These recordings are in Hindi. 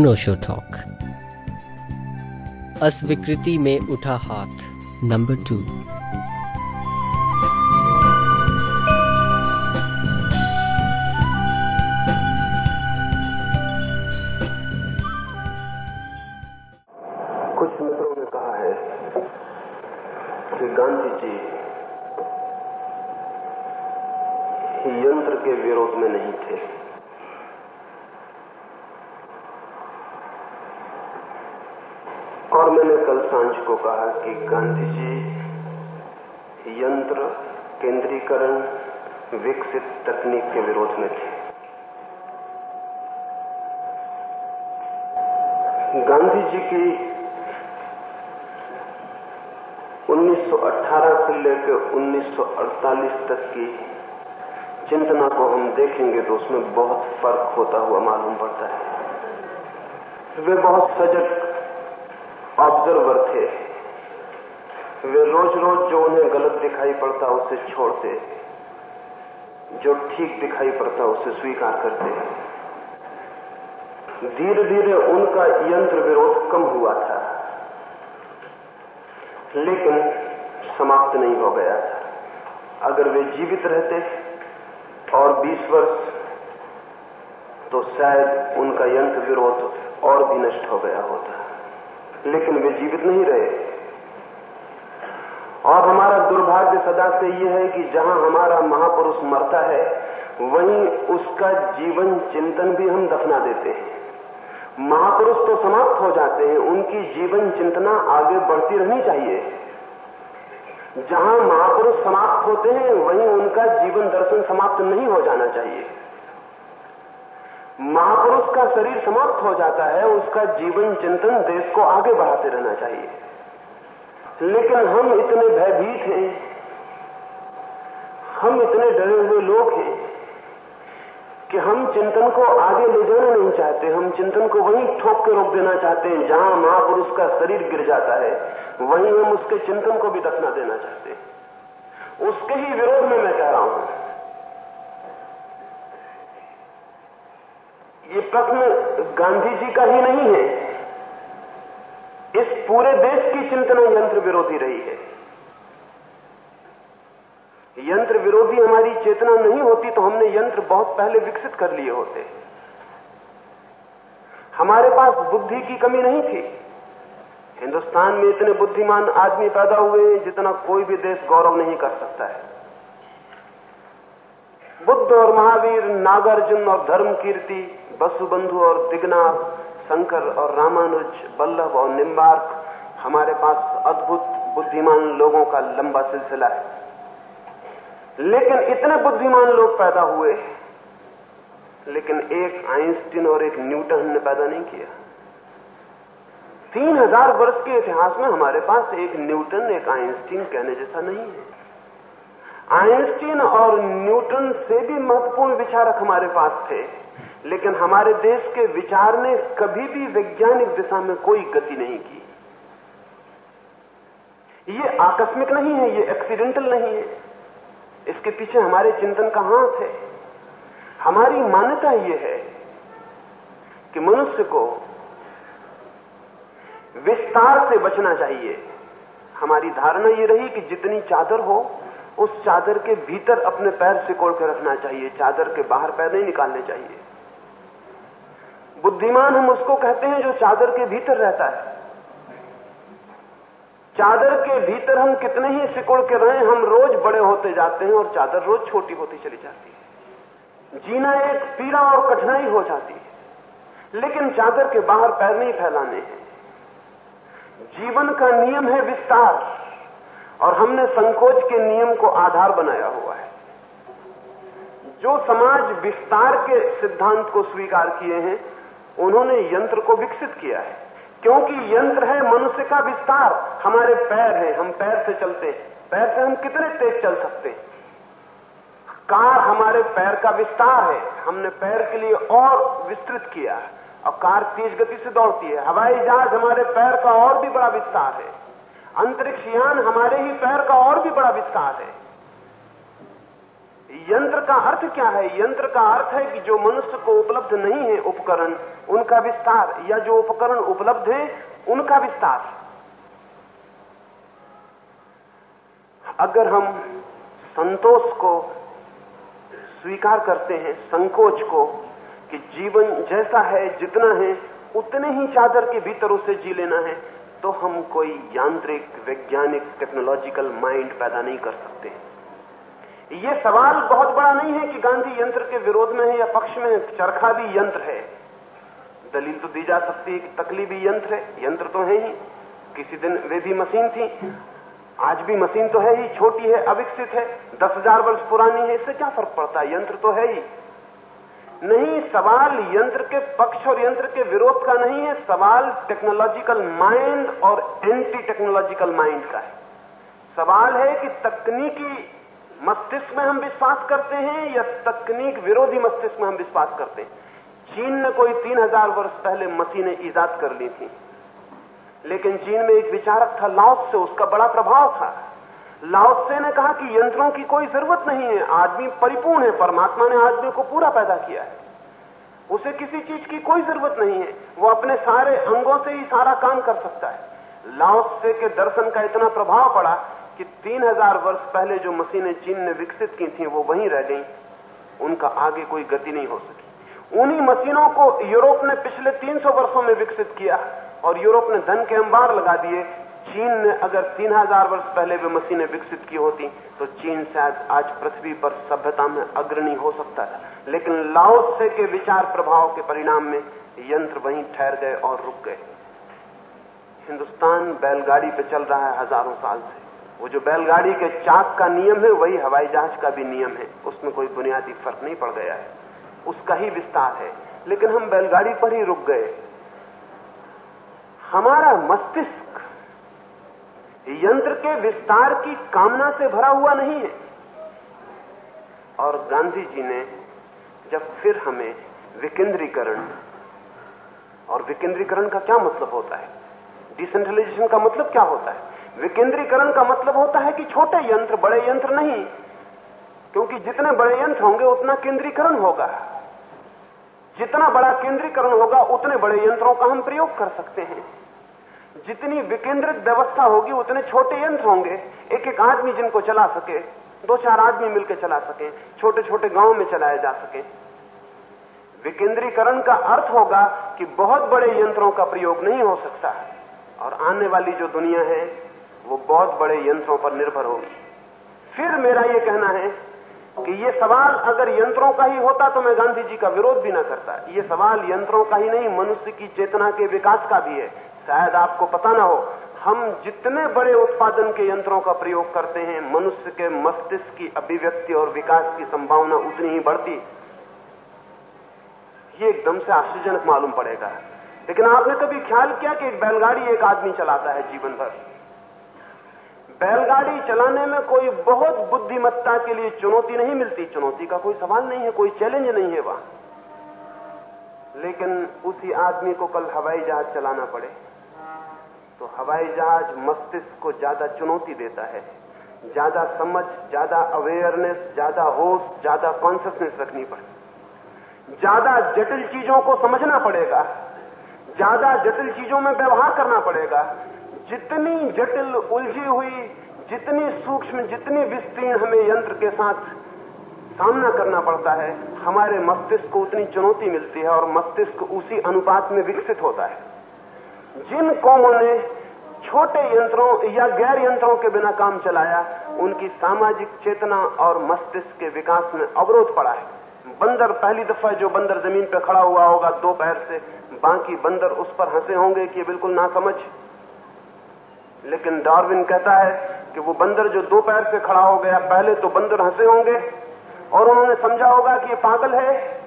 अनोशो टॉक अस्वीकृति में उठा हाथ नंबर टू को गांधी जी यंत्र केंद्रीकरण विकसित तकनीक के विरोध में थे। गांधी जी की 1918 से लेकर 1948 तक की चिंतना को हम देखेंगे तो उसमें बहुत फ़र्क होता हुआ मालूम पड़ता है। वे बहुत सजग ऑब्जर्वर थे। वे रोज रोज जो उन्हें गलत दिखाई पड़ता, उसे छोड़ते। जो ठीक दिखाई पड़ता, उसे स्वीकार करते। धीरे धीरे उनका यंत्र विरोध कम हुआ था। लेकिन समाप्त नहीं हो गया था। अगर वे जीवित रहते और 20 वर्ष तो शायद उनका यंत्र विरोध और भी नष्ट हो गया होता। लेकिन वे जीवित नहीं रहे। और हमारा दुर्भाग्य सदा से यह है कि जहाँ हमारा महापुरुष मरता है, वहीं उसका जीवन चिंतन भी हम दफना देते हैं। महापुरुष तो समाप्त हो जाते हैं, उनकी जीवन चिंतना आगे बढ़ती रहनी चाहिए। जहाँ महापुरुष समाप्त होते हैं, वहीं उनका जीवन दर्शन समाप्त नहीं हो जाना चाहिए। महापुरुष का शरीर समाप्त हो जाता है, उसका जीवन चिंतन देश को आगे बढ़ाते रहना चाहिए। लेकिन हम इतने भयभीत हैं। हम इतने डरे हुए लोग हैं कि हम चिंतन को आगे ले जाना नहीं चाहते। हम चिंतन को वहीं ठोक के रोक देना चाहते हैं, जहाँ महापुरुष का शरीर गिर जाता है। वहीं हम उसके चिंतन को भी दफना देना चाहते हैं। उसके ही विरोध में मैं कह रहा हूँ। ये प्रश्न गांधी जी का ही नहीं है। इस पूरे देश की चिंतना यंत्र विरोधी रही है। यंत्र विरोधी हमारी चेतना नहीं होती तो हमने यंत्र बहुत पहले विकसित कर लिए होते। हमारे पास बुद्धि की कमी नहीं थी। हिंदुस्तान में इतने बुद्धिमान आदमी पैदा हुए हैं जितना कोई भी देश गौरव नहीं कर सकता है। बुद्ध और महावीर, नागार्जुन और धर्म कीर्ति बसुबंधु और दिग्नाथ शंकर और रामानुज, बल्लभ और निम्बार्क हमारे पास अद्भुत बुद्धिमान लोगों का लंबा सिलसिला है। लेकिन इतने बुद्धिमान लोग पैदा हुए लेकिन एक आइंस्टीन और एक न्यूटन ने पैदा नहीं किया। तीन हज़ार वर्ष के इतिहास में हमारे पास एक न्यूटन, एक आइंस्टीन कहने जैसा नहीं है। आइंस्टीन और न्यूटन से भी महत्वपूर्ण विचारक हमारे पास थे। लेकिन हमारे देश के विचार ने कभी भी वैज्ञानिक दिशा में कोई गति नहीं की। ये आकस्मिक नहीं है, ये एक्सीडेंटल नहीं है। इसके पीछे हमारे चिंतन का हाथ है। हमारी मान्यता यह है कि मनुष्य को विस्तार से बचना चाहिए। हमारी धारणा यह रही कि जितनी चादर हो, उस चादर के भीतर अपने पैर सिकोड़ के रखना चाहिए, चादर के बाहर पैर नहीं निकालने चाहिए। बुद्धिमान हम उसको कहते हैं जो चादर के भीतर रहता है। चादर के भीतर हम कितने ही सिकुड़ के रहे, हम रोज बड़े होते जाते हैं और चादर रोज छोटी होती चली जाती है। जीना एक पीड़ा और कठिनाई हो जाती है। लेकिन चादर के बाहर पैर नहीं फैलाने हैं। जीवन का नियम है विस्तार, और हमने संकोच के नियम को आधार बनाया हुआ है। जो समाज विस्तार के सिद्धांत को स्वीकार किए हैं उन्होंने यंत्र को विकसित किया है। क्योंकि यंत्र है मनुष्य का विस्तार। हमारे पैर हैं, हम पैर से चलते हैं। पैर से हम कितने तेज चल सकते हैं? कार हमारे पैर का विस्तार है। हमने पैर के लिए और विस्तृत किया है। और कार तेज गति से दौड़ती है। हवाई जहाज़ हमारे पैर का और भी बड़ा विस्तार है। अंतरिक्ष यान हमारे ही पैर का और भी बड़ा विस्तार है। यंत्र का अर्थ क्या है? यंत्र का अर्थ है कि जो मनुष्य को उपलब्ध नहीं है उपकरण, उनका विस्तार, या जो उपकरण उपलब्ध है, उनका विस्तार। अगर हम संतोष को स्वीकार करते हैं, संकोच को, कि जीवन जैसा है, जितना है, उतने ही चादर के भीतर उसे जी लेना है तो हम कोई यांत्रिक, वैज्ञानिक टेक्नोलॉजिकल माइंड पैदा नहीं कर सकते। ये सवाल बहुत बड़ा नहीं है कि गांधी यंत्र के विरोध में है या पक्ष में है, चरखा भी यंत्र है। दलील तो दी जा सकती है कि तकली भी यंत्र है, यंत्र तो है ही। किसी दिन वे भी मशीन थी। आज भी मशीन तो है ही, छोटी है, अविकसित है। दस हज़ार वर्ष पुरानी है, इससे क्या फ़र्क पड़ता है? यंत्र तो है ही। नहीं, सवाल यंत्र के पक्ष और यंत्र के विरोध का नहीं है। सवाल टेक्नोलॉजिकल माइंड और एंटी टेक्नोलॉजिकल माइंड का है। सवाल है कि तकनीकी मस्तिष्क में हम विश्वास करते हैं या तकनीक विरोधी मस्तिष्क में हम विश्वास करते हैं? चीन ने कोई तीन हज़ार वर्ष पहले मशीनें ईजाद कर ली थी। लेकिन चीन में एक विचारक था लाओस से, उसका बड़ा प्रभाव था। लाओसे ने कहा कि यंत्रों की कोई ज़रूरत नहीं है, आदमी परिपूर्ण है, परमात्मा ने आदमी को पूरा पैदा किया है। उसे किसी चीज़ की कोई ज़रूरत नहीं है, वो अपने सारे अंगों से ही सारा काम कर सकता है। लाओसे के दर्शन का इतना प्रभाव पड़ा कि तीन हज़ार वर्ष पहले जो मशीनें चीन ने विकसित की थी, वो वहीं रह गई। उनका आगे कोई गति नहीं हो सकी। उन्हीं मशीनों को यूरोप ने पिछले 300 वर्षों में विकसित किया और यूरोप ने धन के अंबार लगा दिए। चीन ने अगर तीन हज़ार वर्ष पहले वे मशीनें विकसित की होती तो चीन शायद आज पृथ्वी पर सभ्यता में अग्रणी हो सकता था। लेकिन लाओसे के विचार प्रभाव के परिणाम में यंत्र वहीं ठहर गए और रुक गए। हिंदुस्तान बैलगाड़ी पे चल रहा है हज़ारों साल से। वो जो बैलगाड़ी के चाक का नियम है, वही हवाई जहाज़ का भी नियम है। उसमें कोई बुनियादी फ़र्क नहीं पड़ गया है। उसका ही विस्तार है। लेकिन हम बैलगाड़ी पर ही रुक गए। हमारा मस्तिष्क यंत्र के विस्तार की कामना से भरा हुआ नहीं है। और गांधी जी ने जब फिर हमें विकेंद्रीकरण और विकेंद्रीकरण का क्या मतलब होता है? डिसेंट्रलाइजेशन का मतलब क्या होता है? विकेंद्रीकरण का मतलब होता है कि छोटे यंत्र, बड़े यंत्र नहीं। क्योंकि जितने बड़े यंत्र होंगे, उतना केंद्रीकरण होगा। जितना बड़ा केंद्रीकरण होगा, उतने बड़े यंत्रों का हम प्रयोग कर सकते हैं। जितनी विकेंद्रित व्यवस्था होगी, उतने छोटे यंत्र होंगे। एक एक आदमी जिनको चला सके दो चार आदमी मिलकर चला सके छोटे छोटे गाँव में चलाए जा सके। विकेंद्रीकरण का अर्थ होगा कि बहुत बड़े यंत्रों का प्रयोग नहीं हो सकता। और आने वाली जो दुनिया है वो बहुत बड़े यंत्रों पर निर्भर होगी। फिर मेरा ये कहना है कि ये सवाल अगर यंत्रों का ही होता तो मैं गांधी जी का विरोध भी ना करता। ये सवाल यंत्रों का ही नहीं, मनुष्य की चेतना के विकास का भी है। शायद आपको पता ना हो, हम जितने बड़े उत्पादन के यंत्रों का प्रयोग करते हैं, मनुष्य के मस्तिष्क की अभिव्यक्ति और विकास की संभावना उतनी ही बढ़ती। ये एकदम से आश्चर्यजनक मालूम पड़ेगा। लेकिन आपने कभी ख्याल किया कि एक बैलगाड़ी एक आदमी चलाता है जीवन भर बैलगाड़ी चलाने में कोई बहुत बुद्धिमत्ता के लिए चुनौती नहीं मिलती। चुनौती का कोई सवाल नहीं है, कोई चैलेंज नहीं है वहाँ। लेकिन उसी आदमी को कल हवाई जहाज़ चलाना पड़े। तो हवाई जहाज़ मस्तिष्क को ज़्यादा चुनौती देता है। ज़्यादा समझ, ज़्यादा अवेयरनेस ज़्यादा होश, ज़्यादा कॉन्सियसनेस रखनी पड़े। ज़्यादा जटिल चीज़ों को समझना पड़ेगा। ज़्यादा जटिल चीज़ों में व्यवहार करना पड़ेगा। जितनी जटिल उलझी हुई, जितनी सूक्ष्म, जितनी विस्तीर्ण हमें यंत्र के साथ सामना करना पड़ता है, हमारे मस्तिष्क को उतनी चुनौती मिलती है और मस्तिष्क उसी अनुपात में विकसित होता है। जिन कौमों ने छोटे यंत्रों या गैर यंत्रों के बिना काम चलाया, उनकी सामाजिक चेतना और मस्तिष्क के विकास में अवरोध पड़ा है। बंदर, पहली दफ़ा जो बंदर ज़मीन पर खड़ा हुआ होगा दो पैर से बाकी बंदर उस पर हंसे होंगे कि बिल्कुल ना समझ लेकिन डार्विन कहता है कि वो बंदर जो दो पैर से खड़ा हो गया, पहले तो बंदर हंसे होंगे, और उन्होंने समझा होगा कि ये पागल है।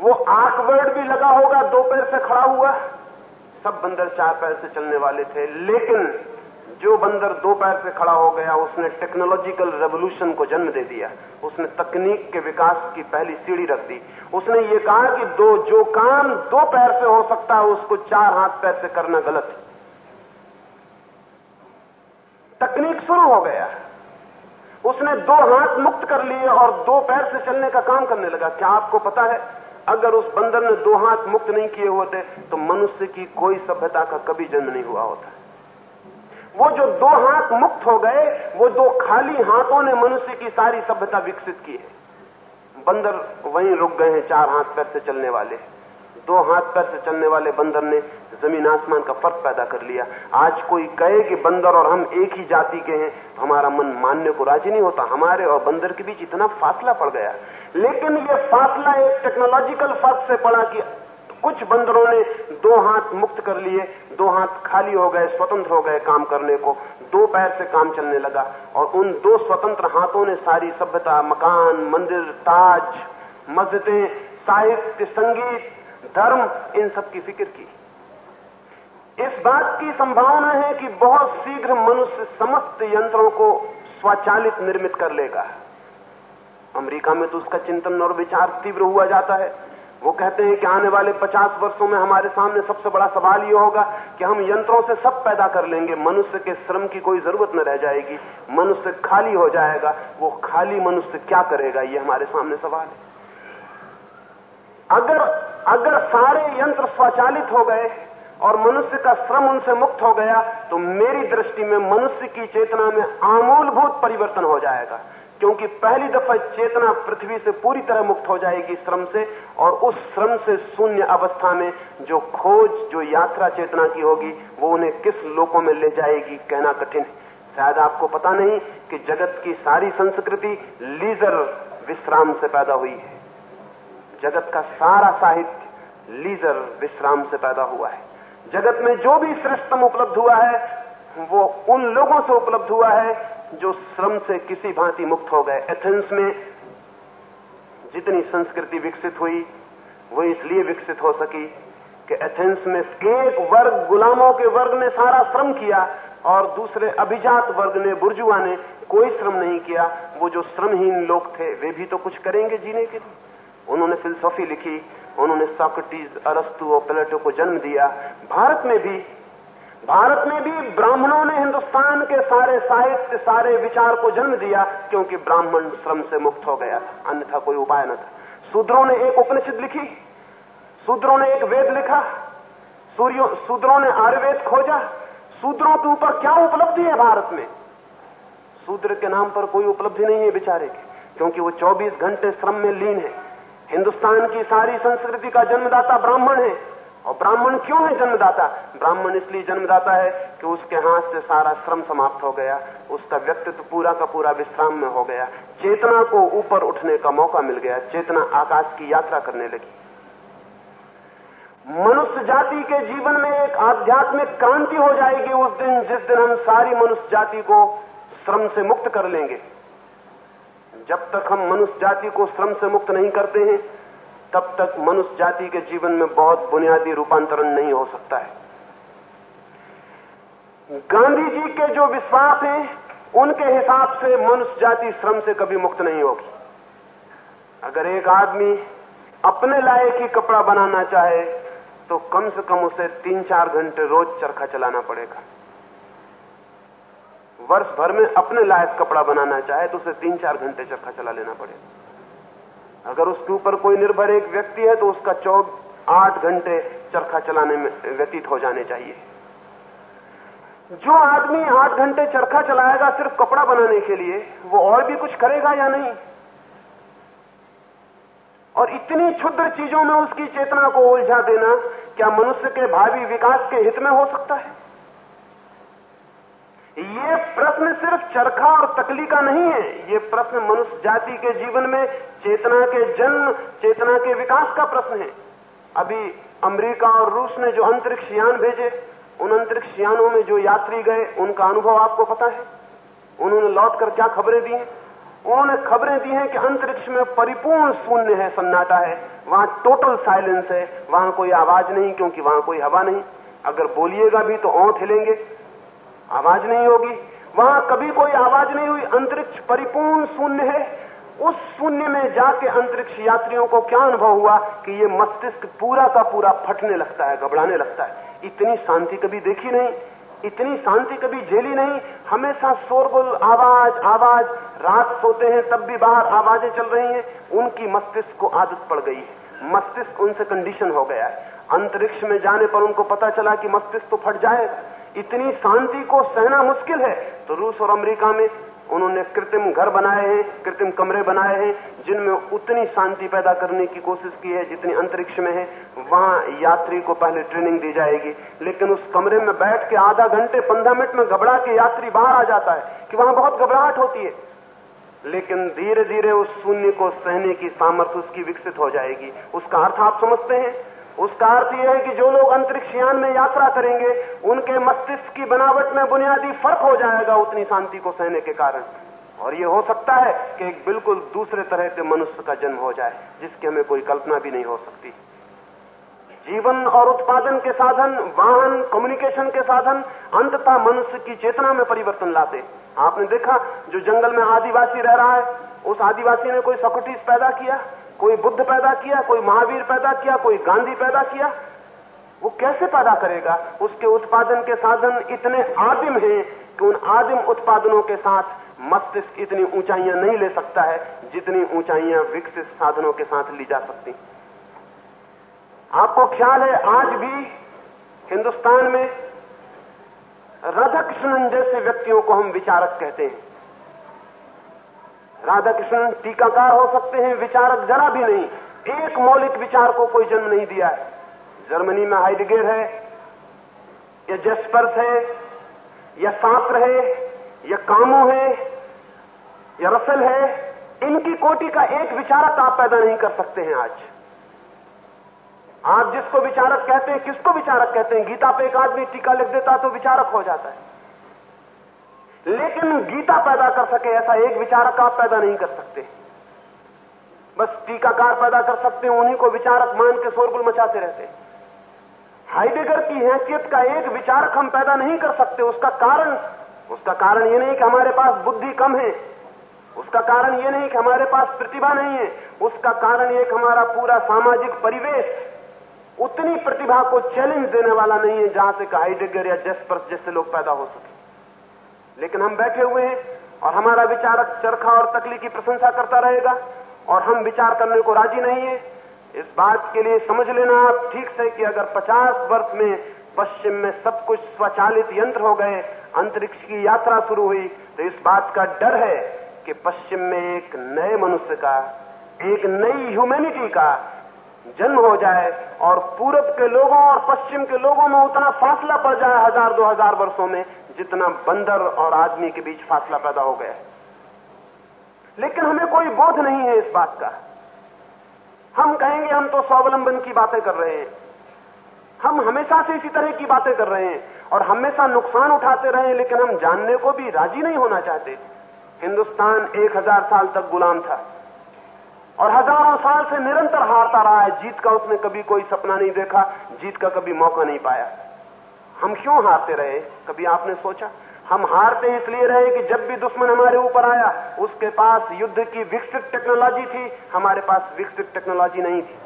वो आकवर्ड भी लगा होगा, दो पैर से खड़ा हुआ। सब बंदर चार पैर से चलने वाले थे, लेकिन जो बंदर दो पैर से खड़ा हो गया, उसने टेक्नोलॉजिकल रेवोल्यूशन को जन्म दे दिया। उसने तकनीक के विकास की पहली सीढ़ी रख दी। उसने ये कहा कि दो, जो काम दो पैर से हो सकता है, उसको चार हाथ पैर से करना गलत है। तकनीक शुरू हो गया। उसने दो हाथ मुक्त कर लिए और दो पैर से चलने का काम करने लगा। क्या आपको पता है, अगर उस बंदर ने दो हाथ मुक्त नहीं किए होते तो मनुष्य की कोई सभ्यता का कभी जन्म नहीं हुआ होता। वो जो दो हाथ मुक्त हो गए, वो दो खाली हाथों ने मनुष्य की सारी सभ्यता विकसित की है। बंदर वहीं रुक गए हैं, चार हाथ पैर से चलने वाले। दो हाथ पैर से चलने वाले बंदर ने ज़मीन आसमान का फ़र्क पैदा कर लिया। आज कोई कहे कि बंदर और हम एक ही जाति के हैं तो हमारा मन मानने को राज़ी नहीं होता। हमारे और बंदर के बीच इतना फासला पड़ गया। लेकिन ये फासला एक टेक्नोलॉजिकल फ़र्क से पड़ा कि कुछ बंदरों ने दो हाथ मुक्त कर लिए, दो हाथ खाली हो गए, स्वतंत्र हो गए काम करने को। दो पैर से काम चलने लगा और उन दो स्वतंत्र हाथों ने सारी सभ्यता, मकान, मंदिर, ताज, मस्जिदें, साहित्य, संगीत धर्म इन सब की फ़िक्र की। इस बात की संभावना है कि बहुत शीघ्र मनुष्य समस्त यंत्रों को स्वचालित निर्मित कर लेगा। अमेरिका में तो उसका चिंतन और विचार तीव्र हुआ जाता है। वो कहते हैं कि आने वाले 50 वर्षों में हमारे सामने सबसे बड़ा सवाल ये होगा कि हम यंत्रों से सब पैदा कर लेंगे। मनुष्य के श्रम की कोई ज़रूरत न रह जाएगी। मनुष्य खाली हो जाएगा। वो खाली मनुष्य क्या करेगा? ये हमारे सामने सवाल है। अगर अगर सारे यंत्र स्वचालित हो गए और मनुष्य का श्रम उनसे मुक्त हो गया तो मेरी दृष्टि में मनुष्य की चेतना में आमूलभूत परिवर्तन हो जाएगा। क्योंकि पहली दफ़ा चेतना पृथ्वी से पूरी तरह मुक्त हो जाएगी श्रम से, और उस श्रम से शून्य अवस्था में जो खोज, जो यात्रा चेतना की होगी, वो उन्हें किस लोकों में ले जाएगी, कहना कठिन है। शायद आपको पता नहीं कि जगत की सारी संस्कृति लीजर विश्राम से पैदा हुई है। जगत का सारा साहित्य लीजर विश्राम से पैदा हुआ है। जगत में जो भी श्रेष्ठतम उपलब्ध हुआ है, वो उन लोगों से उपलब्ध हुआ है जो श्रम से किसी भांति मुक्त हो गए। एथेंस में जितनी संस्कृति विकसित हुई, वो इसलिए विकसित हो सकी कि एथेंस में एक वर्ग गुलामों के वर्ग ने सारा श्रम किया और दूसरे अभिजात वर्ग ने, बुर्जुआ ने कोई श्रम नहीं किया। वो जो श्रमहीन लोग थे, वे भी तो कुछ करेंगे जीने के लिए। उन्होंने फिलोसॉफी लिखी, उन्होंने सॉक्रेटिस अरस्तु और प्लेटो को जन्म दिया। भारत में भी, भारत में भी ब्राह्मणों ने हिंदुस्तान के सारे साहित्य, सारे विचार को जन्म दिया, क्योंकि ब्राह्मण श्रम से मुक्त हो गया था, अन्यथा कोई उपाय न था। शूद्रों ने एक उपनिषद लिखी शूद्रों ने एक वेद लिखा, सूर्यो शूद्रों ने आयुर्वेद खोजा। शूद्रों के ऊपर क्या उपलब्धि है भारत में? शूद्र के नाम पर कोई उपलब्धि नहीं है बेचारे की, क्योंकि वो 24 घंटे श्रम में लीन है। हिंदुस्तान की सारी संस्कृति का जन्मदाता ब्राह्मण है। और ब्राह्मण क्यों है जन्मदाता? ब्राह्मण इसलिए जन्मदाता है कि उसके हाथ से सारा श्रम समाप्त हो गया, उसका व्यक्तित्व पूरा का पूरा विश्राम में हो गया। चेतना को ऊपर उठने का मौका मिल गया, चेतना आकाश की यात्रा करने लगी। मनुष्य जाति के जीवन में एक आध्यात्मिक क्रांति हो जाएगी उस दिन जिस दिन हम सारी मनुष्य जाति को श्रम से मुक्त कर लेंगे। जब तक हम मनुष्य जाति को श्रम से मुक्त नहीं करते हैं, तब तक मनुष्य जाति के जीवन में बहुत बुनियादी रूपांतरण नहीं हो सकता है। गांधी जी के जो विश्वास हैं, उनके हिसाब से मनुष्य जाति श्रम से कभी मुक्त नहीं होगी। अगर एक आदमी अपने लायक ही कपड़ा बनाना चाहे तो कम से कम उसे तीन चार घंटे रोज चरखा चलाना पड़ेगा। वर्ष भर में अपने लायक कपड़ा बनाना चाहे तो उसे तीन चार घंटे चरखा चला लेना पड़ेगा अगर उसके ऊपर कोई निर्भर एक व्यक्ति है तो उसका चौक आठ घंटे चरखा चलाने में व्यतीत हो जाने चाहिए। जो आदमी आठ घंटे चरखा चलाएगा सिर्फ़ कपड़ा बनाने के लिए, वो और भी कुछ करेगा या नहीं? और इतनी क्षुद्र चीज़ों में उसकी चेतना को उलझा देना क्या मनुष्य के भावी विकास के हित में हो सकता है? ये प्रश्न सिर्फ़ चरखा और तकली का नहीं है। ये प्रश्न मनुष्य जाति के जीवन में चेतना के जन्म, चेतना के विकास का प्रश्न है। अभी अमेरिका और रूस ने जो अंतरिक्ष यान भेजे, उन अंतरिक्ष यानों में जो यात्री गए, उनका अनुभव आपको पता है। उन्होंने लौटकर क्या खबरें दी हैं? उन्होंने खबरें दी हैं कि अंतरिक्ष में परिपूर्ण शून्य है, सन्नाटा है। वहाँ टोटल साइलेंस है। वहाँ कोई आवाज़ नहीं, क्योंकि वहाँ कोई हवा नहीं। अगर बोलिएगा भी तो ओंठ हिलेंगे। आवाज़ नहीं होगी। वहाँ कभी कोई आवाज़ नहीं हुई। अंतरिक्ष परिपूर्ण शून्य है। उस शून्य में जाके अंतरिक्ष यात्रियों को क्या अनुभव हुआ कि ये मस्तिष्क पूरा का पूरा फटने लगता है, घबराने लगता है। इतनी शांति कभी देखी नहीं, इतनी शांति कभी झेली नहीं। हमेशा शोरगुल, आवाज़ आवाज़। रात सोते हैं, तब भी बाहर आवाज़ें चल रही हैं। उनकी मस्तिष्क को आदत पड़ गई है। मस्तिष्क उनसे कंडीशन हो गया है। अंतरिक्ष में जाने पर उनको पता चला कि मस्तिष्क तो फट जाएगा। इतनी शांति को सहना मुश्किल है। तो रूस और अमेरिका में उन्होंने कृत्रिम घर बनाए हैं, कृत्रिम कमरे बनाए हैं, जिनमें उतनी शांति पैदा करने की कोशिश की है जितनी अंतरिक्ष में है। वहाँ यात्री को पहले ट्रेनिंग दी जाएगी। लेकिन उस कमरे में बैठ के आधा घंटे, पंद्रह मिनट में घबरा के यात्री बाहर आ जाता है कि वहाँ बहुत घबराहट होती है। लेकिन धीरे धीरे उस शून्य को सहने की सामर्थ्य उसकी विकसित हो जाएगी। उसका अर्थ आप समझते हैं? उसका अर्थ यह है कि जो लोग अंतरिक्ष यान में यात्रा करेंगे, उनके मस्तिष्क की बनावट में बुनियादी फ़र्क हो जाएगा उतनी शांति को सहने के कारण। और ये हो सकता है कि एक बिल्कुल दूसरे तरह के मनुष्य का जन्म हो जाए, जिसकी हमें कोई कल्पना भी नहीं हो सकती। जीवन और उत्पादन के साधन, वाहन कम्युनिकेशन के साधन, अंततः मनुष्य की चेतना में परिवर्तन लाते। आपने देखा, जो जंगल में आदिवासी रह रहा है, उस आदिवासी ने कोई सकुटीज पैदा किया? कोई बुद्ध पैदा किया, कोई महावीर पैदा किया, कोई गांधी पैदा किया? वो कैसे पैदा करेगा? उसके उत्पादन के साधन इतने आदिम हैं कि उन आदिम उत्पादनों के साथ मस्तिष्क इतनी ऊंचाइयाँ नहीं ले सकता है, जितनी ऊंचाइयाँ विकसित साधनों के साथ ली जा सकती। आपको ख्याल है, आज भी हिंदुस्तान में राधा कृष्णन जैसे व्यक्तियों को हम विचारक कहते हैं। राधा कृष्णन टीकाकार हो सकते हैं, विचारक जरा भी नहीं। एक मौलिक विचार को कोई जन्म नहीं दिया है। जर्मनी में हाइडगेर है, या जस्पर्स है, या सात्र है, या कामू है, या रसल है, इनकी कोटि का एक विचारक आप पैदा नहीं कर सकते हैं आज। आप जिसको विचारक कहते हैं, किसको विचारक कहते हैं? गीता पे एक आदमी टीका लिख देता तो विचारक हो जाता है। लेकिन गीता पैदा कर सके ऐसा एक विचारक आप पैदा नहीं कर सकते। बस टीकाकार पैदा कर सकते हैं, उन्हीं को विचारक मान के शोरगुल मचाते रहते हाइडेगर की हैसियत का एक विचारक हम पैदा नहीं कर सकते, उसका कारण उसका कारण यह नहीं कि हमारे पास बुद्धि कम है, उसका कारण यह नहीं कि हमारे पास प्रतिभा नहीं है, उसका कारण यह कि हमारा पूरा सामाजिक परिवेश उतनी प्रतिभा को चैलेंज देने वाला नहीं है, जहाँ से हाइडेगर या जेस्पर्स जैसे लोग पैदा हो सके। लेकिन हम बैठे हुए हैं और हमारा विचारक चरखा और तकली की प्रशंसा करता रहेगा और हम विचार करने को राज़ी नहीं है। इस बात के लिए समझ लेना आप ठीक से कि अगर 50 वर्ष में पश्चिम में सब कुछ स्वचालित यंत्र हो गए, अंतरिक्ष की यात्रा शुरू हुई तो इस बात का डर है कि पश्चिम में एक नए मनुष्य का, एक नई ह्यूमैनिटी का जन्म हो जाए और पूरब के लोगों और पश्चिम के लोगों में उतना फासला पड़ जाए हज़ार, दो हज़ार वर्षों में। जितना बंदर और आदमी के बीच फासला पैदा हो गया है। लेकिन हमें कोई बोध नहीं है इस बात का। हम कहेंगे, हम तो स्वावलंबन की बातें कर रहे हैं। हम हमेशा से इसी तरह की बातें कर रहे हैं और हमेशा नुकसान उठाते रहे लेकिन हम जानने को भी राज़ी नहीं होना चाहते। हिंदुस्तान एक हज़ार साल तक गुलाम था और हज़ारों साल से निरंतर हारता रहा है। जीत का उसने कभी कोई सपना नहीं देखा, जीत का कभी मौका नहीं पाया। हम क्यों हारते रहे? कभी आपने सोचा? हम हारते इसलिए रहे कि जब भी दुश्मन हमारे ऊपर आया, उसके पास युद्ध की विकसित टेक्नोलॉजी थी, हमारे पास विकसित टेक्नोलॉजी नहीं थी।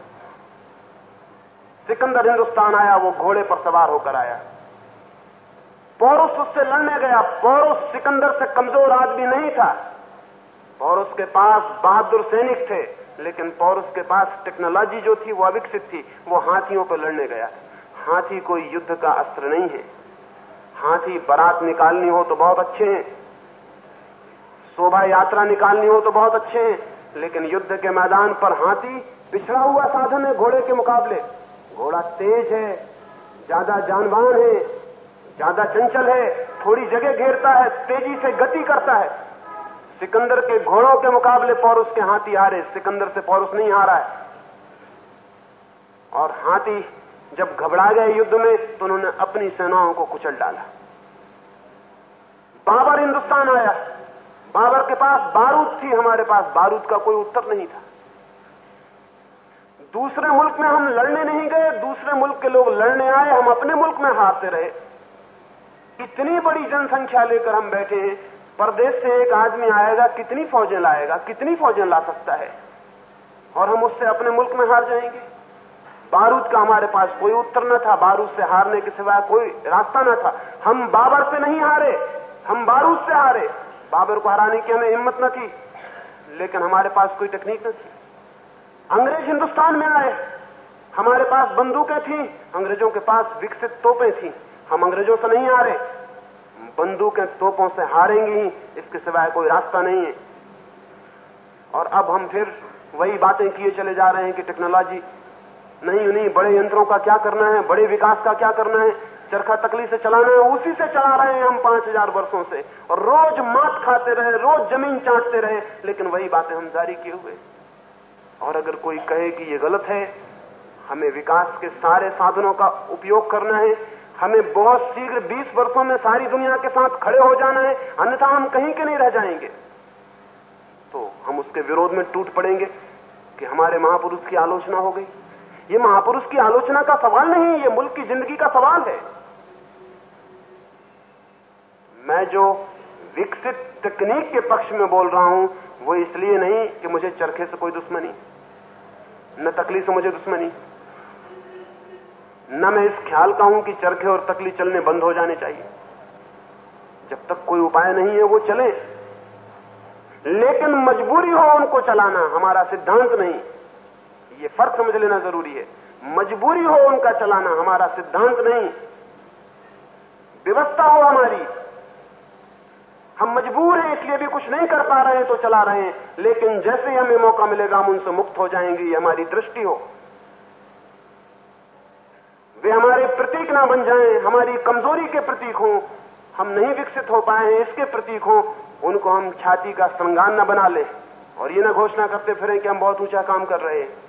सिकंदर हिंदुस्तान आया, वो घोड़े पर सवार होकर आया। पौरुष उससे लड़ने गया, पौरुष सिकंदर से कमज़ोर आदमी नहीं था। पौरुष के पास बहादुर सैनिक थे, लेकिन पौरुष के पास टेक्नोलॉजी जो थी, वो अविकसित थी, वो हाथियों पर लड़ने गया। हाथी कोई युद्ध का अस्त्र नहीं है। हाथी बारात निकालनी हो तो बहुत अच्छे हैं। शोभा यात्रा निकालनी हो तो बहुत अच्छे हैं। लेकिन युद्ध के मैदान पर हाथी पिछड़ा हुआ साधन है घोड़े के मुकाबले। घोड़ा तेज है, ज़्यादा जानवान है, ज़्यादा चंचल है, थोड़ी जगह घेरता है, तेज़ी से गति करता है। सिकंदर के घोड़ों के मुकाबले पौरुष के हाथी हारे, सिकंदर से पौरुष नहीं हारा है। और हाथी जब घबरा गए युद्ध में तो उन्होंने अपनी सेनाओं को कुचल डाला। बाबर हिंदुस्तान आया। बाबर के पास बारूद थी, हमारे पास बारूद का कोई उत्तर नहीं था। दूसरे मुल्क में हम लड़ने नहीं गए, दूसरे मुल्क के लोग लड़ने आए, हम अपने मुल्क में हारते रहे। इतनी बड़ी जनसंख्या लेकर हम बैठे हैं, परदेश से एक आदमी आएगा, कितनी फौजें लाएगा, कितनी फौजें ला सकता है? और हम उससे अपने मुल्क में हार जाएँगे। बारूद का हमारे पास कोई उत्तर न था, बारूद से हारने के सिवाय कोई रास्ता न था। हम बाबर से नहीं हारे, हम बारूद से हारे। बाबर को हराने की हमें हिम्मत न थी, लेकिन हमारे पास कोई टेक्निक न थी। अंग्रेज़ हिंदुस्तान में आए, हमारे पास बंदूकें थी, अंग्रेज़ों के पास विकसित तोपें थी। हम अंग्रेज़ों से नहीं हारे, बंदूकें तोपों से हारेंगे ही, इसके सिवाय कोई रास्ता नहीं है। और अब हम फिर वही बातें किए चले जा रहे हैं कि टेक्नोलॉजी नहीं नहीं, बड़े यंत्रों का क्या करना है, बड़े विकास का क्या करना है? चरखा तकली से चलाना है, उसी से चला रहे हैं हम पाँच हज़ार वर्षों से। और रोज मात खाते रहे, रोज ज़मीन चाटते रहे, लेकिन वही बातें हम जारी किए हुए और अगर कोई कहे कि ये गलत है, हमें विकास के सारे साधनों का उपयोग करना है, हमें बहुत शीघ्र 20 वर्षों में सारी दुनिया के साथ खड़े हो जाना है, अन्यथा हम कहीं के नहीं रह जाएँगे। तो हम उसके विरोध में टूट पड़ेंगे कि हमारे महापुरुष की आलोचना हो गई। ये महापुरुष की आलोचना का सवाल नहीं ये मुल्क की ज़िंदगी का सवाल है। मैं जो विकसित तकनीक के पक्ष में बोल रहा हूँ, वो इसलिए नहीं कि मुझे चरखे से कोई दुश्मनी, न तकली से मुझे दुश्मनी। न मैं इस ख्याल का हूँ कि चरखे और तकली चलने बंद हो जाने चाहिए। जब तक कोई उपाय नहीं है, वो चले। लेकिन मजबूरी हो उनको चलाना, हमारा सिद्धांत नहीं। ये फ़र्क समझ लेना ज़रूरी है। मजबूरी हो उनका चलाना, हमारा सिद्धांत नहीं। व्यवस्था हो हमारी। हम मजबूर हैं, इसलिए भी कुछ नहीं कर पा रहे हैं तो चला रहे हैं। लेकिन जैसे ही हमें मौका मिलेगा, हम उनसे मुक्त हो जाएँगे, ये हमारी दृष्टि हो। वे हमारे प्रतीक ना बन जाएँ, हमारी कमज़ोरी के प्रतीक हों। हम नहीं विकसित हो पाए हैं, इसके प्रतीक हों। उनको हम छाती का श्रृंगार न बना लें। और ये ना घोषणा करते फिरें कि हम बहुत ऊँचा काम कर रहे हैं।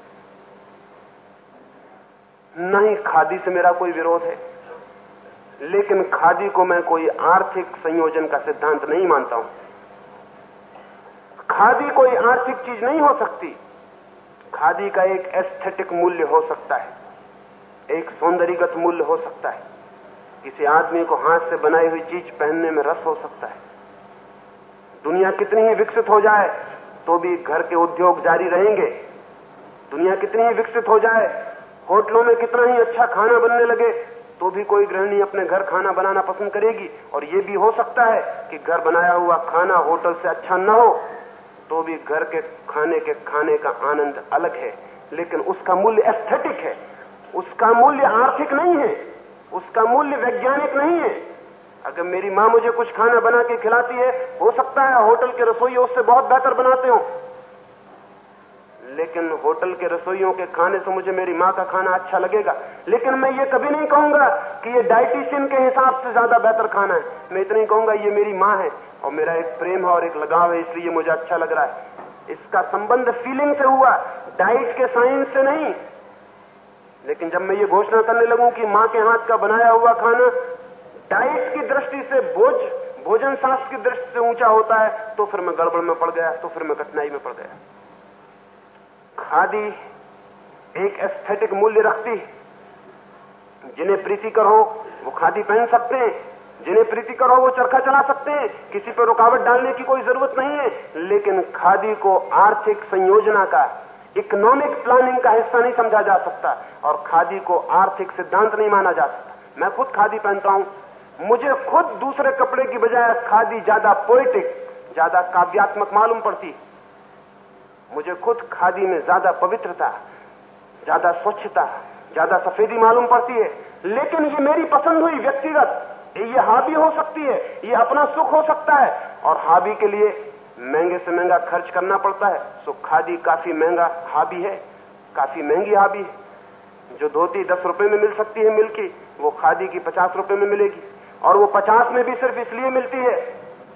नहीं खादी से मेरा कोई विरोध है। लेकिन खादी को मैं कोई आर्थिक संयोजन का सिद्धांत नहीं मानता हूँ। खादी कोई आर्थिक चीज़ नहीं हो सकती। खादी का एक एस्थेटिक मूल्य हो सकता है। एक सौंदर्यगत मूल्य हो सकता है। किसी आदमी को हाथ से बनाई हुई चीज़ पहनने में रस हो सकता है। दुनिया कितनी ही विकसित हो जाए तो भी घर के उद्योग जारी रहेंगे। दुनिया कितनी ही विकसित हो जाए होटलों में कितना ही अच्छा खाना बनने लगे तो भी कोई गृहिणी अपने घर खाना बनाना पसंद करेगी। और ये भी हो सकता है कि घर बनाया हुआ खाना होटल से अच्छा न हो तो भी घर के खाने के खाने का आनंद अलग है। लेकिन उसका मूल्य एस्थेटिक है। उसका मूल्य आर्थिक नहीं है। उसका मूल्य वैज्ञानिक नहीं है। अगर मेरी माँ मुझे कुछ खाना बना के खिलाती है, हो सकता है होटल के रसोई उससे बहुत बेहतर बनाते हो। लेकिन होटल के रसोइयों के खाने से मुझे मेरी माँ का खाना अच्छा लगेगा। लेकिन मैं ये कभी नहीं कहूँगा कि ये डाइटिशियन के हिसाब से ज़्यादा बेहतर खाना है। मैं इतना ही कहूँगा, ये मेरी माँ है और मेरा एक प्रेम है और एक लगाव है, इसलिए मुझे अच्छा लग रहा है। इसका संबंध फीलिंग से हुआ डाइट के साइंस से नहीं। लेकिन जब मैं ये घोषणा करने लगूं कि माँ के हाथ का बनाया हुआ खाना डाइट की दृष्टि से बोझ, भोजन शास्त्र की दृष्टि से ऊँचा होता है तो फिर मैं गड़बड़ में पड़ गया तो फिर मैं कठिनाई में पड़ गया। खादी एक एस्थेटिक मूल्य रखती है। जिन्हें प्रीतिकर हो वो खादी पहन सकते हैं। जिन्हें प्रीतिकर हो वो चरखा चला सकते हैं। किसी पर रुकावट डालने की कोई ज़रूरत नहीं है। लेकिन खादी को आर्थिक संयोजना का इकोनॉमिक प्लानिंग का हिस्सा नहीं समझा जा सकता। और खादी को आर्थिक सिद्धांत नहीं माना जा सकता। मैं खुद खादी पहनता हूँ। मुझे खुद दूसरे कपड़े की बजाय खादी ज़्यादा पोइटिक ज़्यादा काव्यात्मक मालूम पड़ती मुझे खुद खादी में ज़्यादा पवित्रता, ज़्यादा स्वच्छता, ज़्यादा सफेदी मालूम पड़ती है। लेकिन ये मेरी पसंद हुई व्यक्तिगत। ये हाबी हो सकती है, ये अपना सुख हो सकता है। और हाबी के लिए महँगे से महँगा खर्च करना पड़ता है। सो खादी काफ़ी महँगा हाबी है, काफ़ी महँगी हाबी है। जो धोती दस रुपए में मिल सकती है मिल की वो खादी की पचास रुपए में मिलेगी। और वो पचास में भी सिर्फ़ इसलिए मिलती है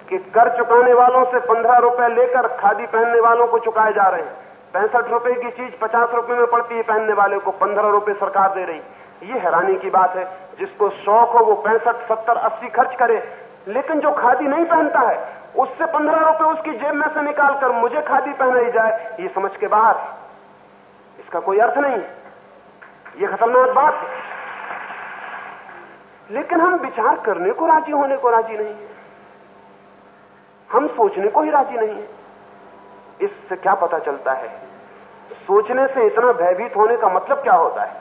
कि कर चुकाने वालों से पंद्रह रुपए लेकर खादी पहनने वालों को चुकाए जा रहे हैं। पैंसठ रुपए की चीज़ पचास रुपए में पड़ती है पहनने वाले को, पंद्रह रुपए सरकार दे रही। ये हैरानी की बात है, जिसको शौक हो वो पैंसठ, सत्तर, अस्सी खर्च करे। लेकिन जो खादी नहीं पहनता है, उससे पंद्रह रुपए उसकी जेब में से निकालकर मुझे खादी पहनाई जाए, ये समझ के बाहर। इसका कोई अर्थ नहीं ये खतरनाक बात है। लेकिन हम विचार करने को राज़ी होने को राज़ी नहीं है। हम सोचने को ही राज़ी नहीं है। इससे क्या पता चलता है? सोचने से इतना भयभीत होने का मतलब क्या होता है?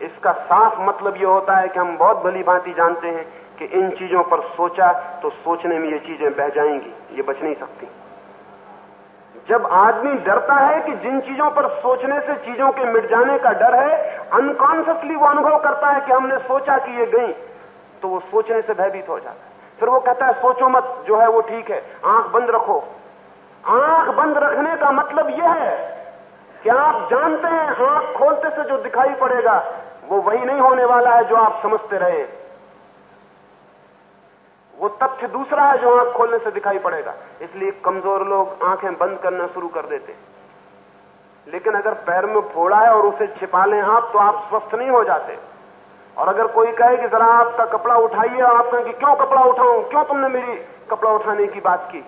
इसका साफ़ मतलब यह होता है कि हम बहुत भली भांति जानते हैं कि इन चीज़ों पर सोचा तो सोचने में ये चीज़ें बह जाएँगी, ये बच नहीं सकती। जब आदमी डरता है कि जिन चीज़ों पर सोचने से चीज़ों के मिट जाने का डर है अनकॉन्सियसली वो अनुभव करता है कि हमने सोचा कि ये गई तो वो सोचने से भयभीत हो जाता है। फिर वो कहता है, सोचो मत, जो है वो ठीक है, आँख बंद रखो। आँख बंद रखने का मतलब यह है कि आप जानते हैं, आँख खोलते से जो दिखाई पड़ेगा, वो वही नहीं होने वाला है जो आप समझते रहे। वो तथ्य दूसरा है जो आँख खोलने से दिखाई पड़ेगा। इसलिए कमज़ोर लोग आँखें बंद करना शुरू कर देते। लेकिन अगर पैर में फोड़ा है और उसे छिपा लें आप तो आप स्वस्थ नहीं हो जाते। और अगर कोई कहे कि जरा आपका कपड़ा उठाइए, आप कहें कि क्यों कपड़ा उठाऊं? क्यों तुमने मेरी कपड़ा उठाने की बात की?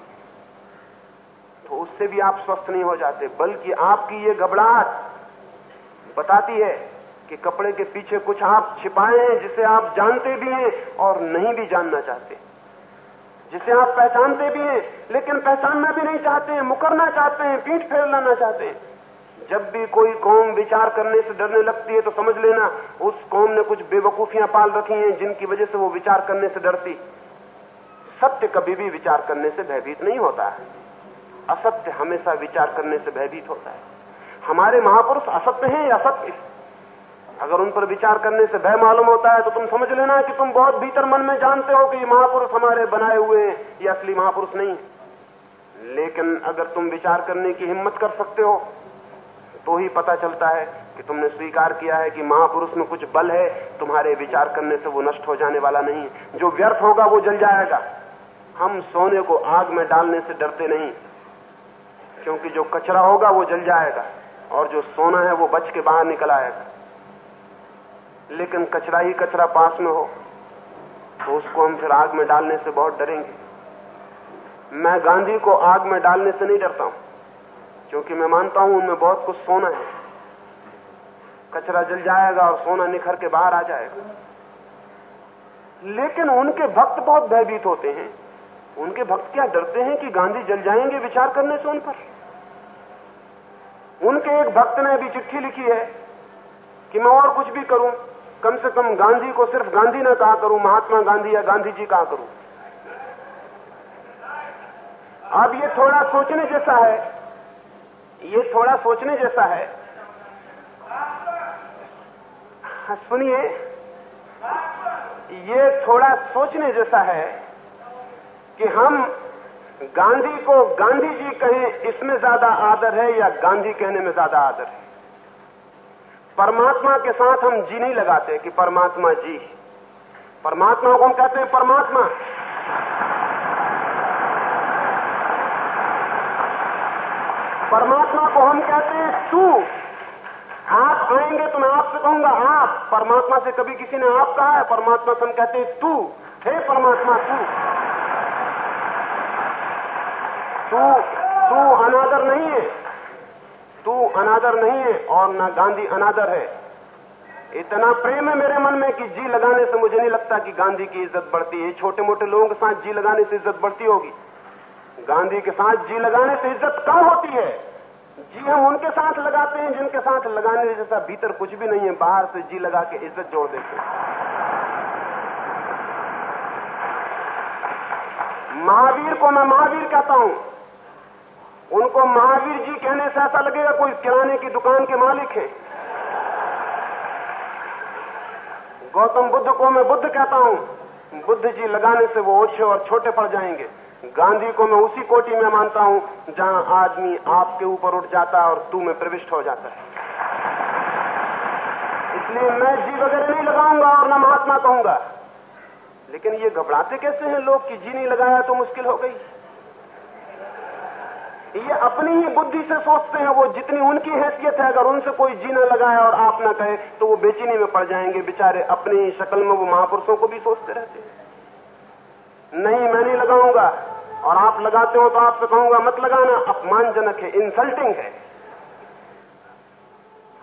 तो उससे भी आप स्वस्थ नहीं हो जाते, बल्कि आपकी ये घबराहट बताती है कि कपड़े के पीछे कुछ आप छिपाए हैं, जिसे आप जानते भी हैं और नहीं भी जानना चाहते। जिसे आप पहचानते भी हैं, लेकिन पहचानना भी नहीं चाहते हैं मुकरना चाहते हैं, पीठ फेर लाना चाहते हैं। जब भी कोई कौम विचार करने से डरने लगती है तो समझ लेना, उस कौम ने कुछ बेवकूफियाँ पाल रखी हैं जिनकी वजह से वो विचार करने से डरती। सत्य कभी भी विचार करने से भयभीत नहीं होता है। असत्य हमेशा विचार करने से भयभीत होता है। हमारे महापुरुष असत्य हैं या सत्य? अगर उन पर विचार करने से भय मालूम होता है तो तुम समझ लेना कि तुम बहुत भीतर मन में जानते हो कि ये महापुरुष हमारे बनाए हुए हैं, ये असली महापुरुष नहीं। है लेकिन अगर तुम विचार करने की हिम्मत कर सकते हो तो ही पता चलता है कि तुमने स्वीकार किया है कि महापुरुष में कुछ बल है, तुम्हारे विचार करने से वो नष्ट हो जाने वाला नहीं। है जो व्यर्थ होगा वो जल जाएगा। हम सोने को आग में डालने से डरते नहीं, क्योंकि जो कचरा होगा वो जल जाएगा, और जो सोना है वो बच के बाहर निकल आएगा। लेकिन कचरा ही कचरा पास में हो तो उसको हम फिर आग में डालने से बहुत डरेंगे। मैं गांधी को आग में डालने से नहीं डरता हूँ। क्योंकि मैं मानता हूँ उनमें बहुत कुछ सोना है। कचरा जल जाएगा और सोना निखर के बाहर आ जाएगा। लेकिन उनके भक्त बहुत भयभीत होते हैं। उनके भक्त क्या डरते हैं कि गांधी जल जाएँगे विचार करने से उन पर? उनके एक भक्त ने अभी चिट्ठी लिखी है कि मैं और कुछ भी करूँ, कम से कम गांधी को सिर्फ़ गांधी ना कहा करूँ, महात्मा गांधी या गांधी जी कहा करूँ। अब ये थोड़ा सोचने जैसा है ये थोड़ा सोचने जैसा है। हाँ, सुनिए। ये थोड़ा सोचने जैसा है कि हम गांधी को गांधी जी कहें इसमें ज़्यादा आदर है या गांधी कहने में ज़्यादा आदर है? परमात्मा के साथ हम जी नहीं लगाते कि परमात्मा जी परमात्मा को हम कहते हैं परमात्मा। परमात्मा को हम कहते हैं, तू आप आएँगे तो मैं आपसे कहूँगा आप परमात्मा से कभी किसी ने आप कहा है, परमात्मा से हम कहते हैं, तू, हे परमात्मा, तू तू तू अनादर नहीं है, तू अनादर नहीं है और ना गांधी अनादर है। इतना प्रेम है मेरे मन में कि जी लगाने से मुझे नहीं लगता कि गांधी की इज़्ज़त बढ़ती है। छोटे मोटे लोगों के साथ जी लगाने से इज़्ज़त बढ़ती होगी। गांधी के साथ जी लगाने से इज़्ज़त कम होती है। जी हम उनके साथ लगाते हैं, जिनके साथ लगाने जैसा भीतर कुछ भी नहीं है, बाहर से जी लगा के इज़्ज़त जोड़ देते हैं। महावीर को मैं महावीर कहता हूँ। उनको महावीर जी कहने से ऐसा लगेगा कोई किराने की दुकान के मालिक है। गौतम बुद्ध को मैं बुद्ध कहता हूँ। बुद्ध जी लगाने से वो ओछे और छोटे पड़ जाएँगे। गांधी को मैं उसी कोटि में मानता हूँ, जहाँ आदमी आपके ऊपर उठ जाता है और तू में प्रविष्ट हो जाता है। इसलिए मैं जी वगैरह नहीं लगाऊँगा और न महात्मा कहूँगा। लेकिन ये घबराते कैसे हैं लोग कि जी नहीं लगाया तो मुश्किल हो गई? ये अपनी ही बुद्धि से सोचते हैं, वो जितनी उनकी हैसियत है, अगर उनसे कोई जी न लगाए और आप न कहे तो वो बेचीनी में पड़ जाएँगे। बेचारे अपनी ही शक्ल में वो महापुरुषों को भी सोचते रहते हैं। नहीं, मैं नहीं लगाऊँगा। और आप लगाते हो तो आपसे कहूँगा, मत लगाना, अपमानजनक है इंसल्टिंग है।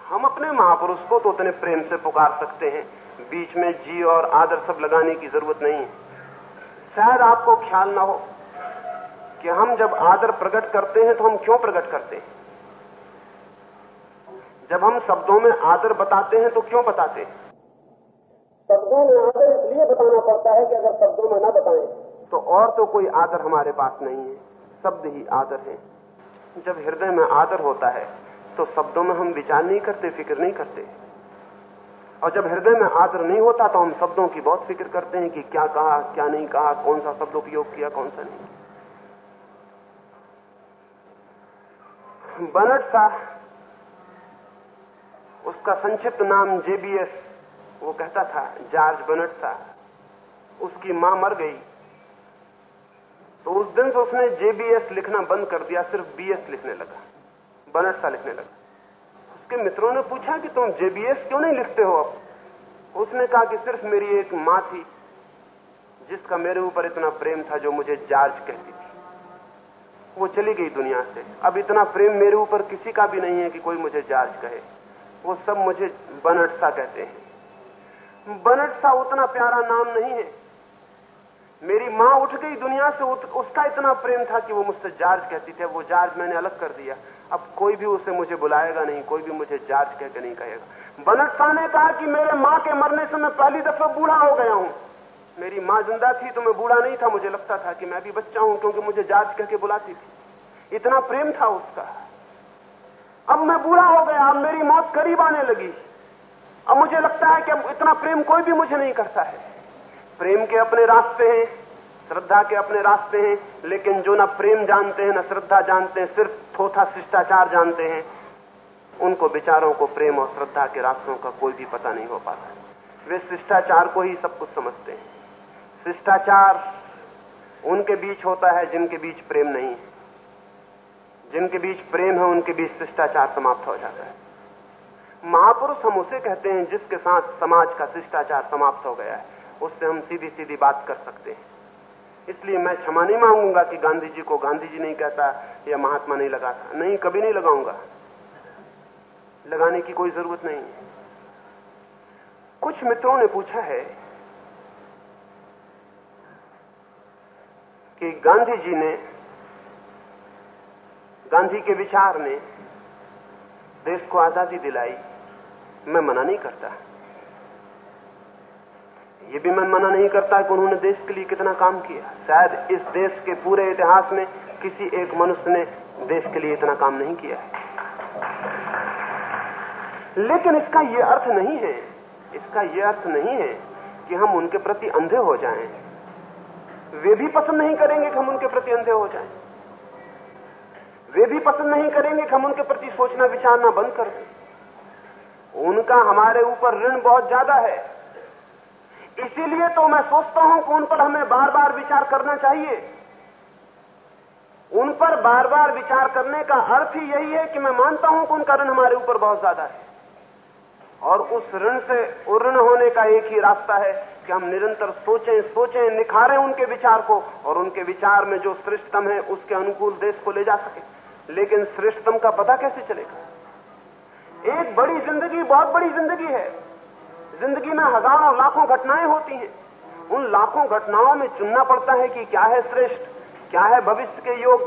हम अपने महापुरुष को तो उतने प्रेम से पुकार सकते हैं। बीच में जी और आदर सब लगाने की ज़रूरत नहीं है। शायद आपको ख्याल ना हो कि हम जब आदर प्रकट करते हैं तो हम क्यों प्रकट करते हैं? जब हम शब्दों में आदर बताते हैं तो क्यों बताते हैं? शब्दों में आदर इसलिए बताना पड़ता है कि अगर शब्दों में न बताएँ तो और तो कोई आदर हमारे पास नहीं है, शब्द ही आदर है। जब हृदय में आदर होता है तो शब्दों में हम विचार नहीं करते, फ़िक्र नहीं करते। और जब हृदय में आदर नहीं होता तो हम शब्दों की बहुत फ़िक्र करते हैं कि क्या कहा, क्या नहीं कहा कौन सा शब्द उपयोग किया कौन सा नहीं। बनट सा, उसका संक्षिप्त नाम जेबीएस, वो कहता था, जॉर्ज बनट सा। उसकी माँ मर गई। तो उस दिन से उसने जेबीएस लिखना बंद कर दिया, सिर्फ़ बीएस लिखने लगा। बनट सा लिखने लगा। उसके मित्रों ने पूछा कि तुम जेबीएस क्यों नहीं लिखते हो अब? उसने कहा कि सिर्फ़ मेरी एक माँ थी, जिसका मेरे ऊपर इतना प्रेम था जो मुझे जार्ज कहती थी। वो चली गई दुनिया से। अब इतना प्रेम मेरे ऊपर किसी का भी नहीं है कि कोई मुझे जार्ज कहे। वो सब मुझे बनटसा कहते हैं। बनटसा उतना प्यारा नाम नहीं है मेरी माँ उठ गई दुनिया से उसका इतना प्रेम था कि वो मुझसे जार्ज कहती थी, वो जार्ज मैंने अलग कर दिया। अब कोई भी उसे मुझे बुलाएगा नहीं, कोई भी मुझे जार्ज कह के नहीं कहेगा। बनटसा ने कहा कि मेरे माँ के मरने से मैं पहली दफ़ा बूढ़ा हो गया हूँ। मेरी माँ ज़िंदा थी तो मैं बूढ़ा नहीं था, मुझे लगता था कि मैं भी बच्चा हूँ क्योंकि मुझे जाँच कह के बुलाती थी। इतना प्रेम था उसका। अब मैं बूढ़ा हो गया, अब मेरी मौत करीब आने लगी। अब मुझे लगता है कि अब इतना प्रेम कोई भी मुझे नहीं करता है। प्रेम के अपने रास्ते हैं, श्रद्धा के अपने रास्ते हैं, लेकिन जो ना प्रेम जानते हैं, ना श्रद्धा जानते हैं, सिर्फ़ थोथा शिष्टाचार जानते हैं, उनको विचारों को प्रेम और श्रद्धा के रास्तों का कोई भी पता नहीं हो पाता वे शिष्टाचार को ही सब कुछ समझते हैं। शिष्टाचार उनके बीच होता है जिनके बीच प्रेम नहीं है। जिनके बीच प्रेम है, उनके बीच शिष्टाचार समाप्त हो जाता है। महापुरुष हम उसे कहते हैं जिसके साथ समाज का शिष्टाचार समाप्त हो गया है। उससे हम सीधी सीधी बात कर सकते हैं। इसलिए मैं क्षमा नहीं मांगूँगा कि गांधी जी को गांधी जी नहीं कहता या महात्मा नहीं लगाता। नहीं, कभी नहीं लगाऊँगा। लगाने की कोई ज़रूरत नहीं है। कुछ मित्रों ने पूछा है कि गांधी जी ने, गांधी के विचार ने देश को आज़ादी दिलाई। मैं मना नहीं करता। ये भी मैं मना नहीं करता कि उन्होंने देश के लिए कितना काम किया। शायद इस देश के पूरे इतिहास में किसी एक मनुष्य ने देश के लिए इतना काम नहीं किया। है लेकिन इसका यह अर्थ नहीं है, इसका यह अर्थ नहीं है कि हम उनके प्रति अंधे हो जाएँ। वे भी पसंद नहीं करेंगे कि हम उनके प्रति अंधे हो जाएँ। वे भी पसंद नहीं करेंगे कि हम उनके प्रति सोचना विचारना बंद कर दें। उनका हमारे ऊपर ऋण बहुत ज़्यादा है। इसीलिए तो मैं सोचता हूँ कि उन पर हमें बार बार विचार करना चाहिए। उन पर बार बार विचार करने का अर्थ ही यही है कि मैं मानता हूँ कि उनका ऋण हमारे ऊपर बहुत ज़्यादा है। और उस ऋण से उऋण होने का एक ही रास्ता है कि हम निरंतर सोचें सोचें, निखारें उनके विचार को और उनके विचार में जो श्रेष्ठतम है उसके अनुकूल देश को ले जा सके। लेकिन श्रेष्ठतम का पता कैसे चलेगा? एक बड़ी ज़िंदगी बहुत बड़ी ज़िंदगी है। ज़िंदगी में हज़ारों लाखों घटनाएँ होती हैं। उन लाखों घटनाओं में चुनना पड़ता है कि क्या है श्रेष्ठ, क्या है भविष्य के योग,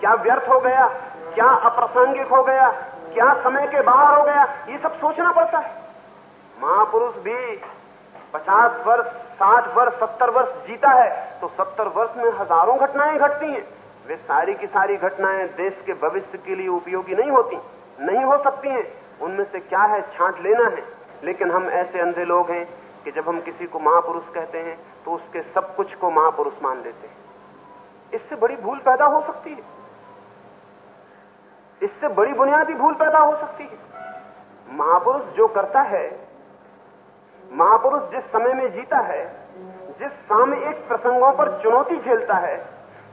क्या व्यर्थ हो गया, क्या अप्रासंगिक हो गया, क्या समय के बाहर हो गया, ये सब सोचना पड़ता है। महापुरुष भी पचास वर्ष, साठ वर्ष, सत्तर वर्ष जीता है तो सत्तर वर्ष में हज़ारों घटनाएँ घटती हैं। वे सारी की सारी घटनाएँ देश के भविष्य के लिए उपयोगी नहीं होती, नहीं हो सकती हैं। उनमें से क्या है छांट लेना है? लेकिन हम ऐसे अंधे लोग हैं कि जब हम किसी को महापुरुष कहते हैं तो उसके सब कुछ को महापुरुष मान लेते हैं। इससे बड़ी भूल पैदा हो सकती है। इससे बड़ी बुनियादी भूल पैदा हो सकती है। महापुरुष जो करता है, महापुरुष जिस समय में जीता है, जिस सामयिक प्रसंगों पर चुनौती झेलता है,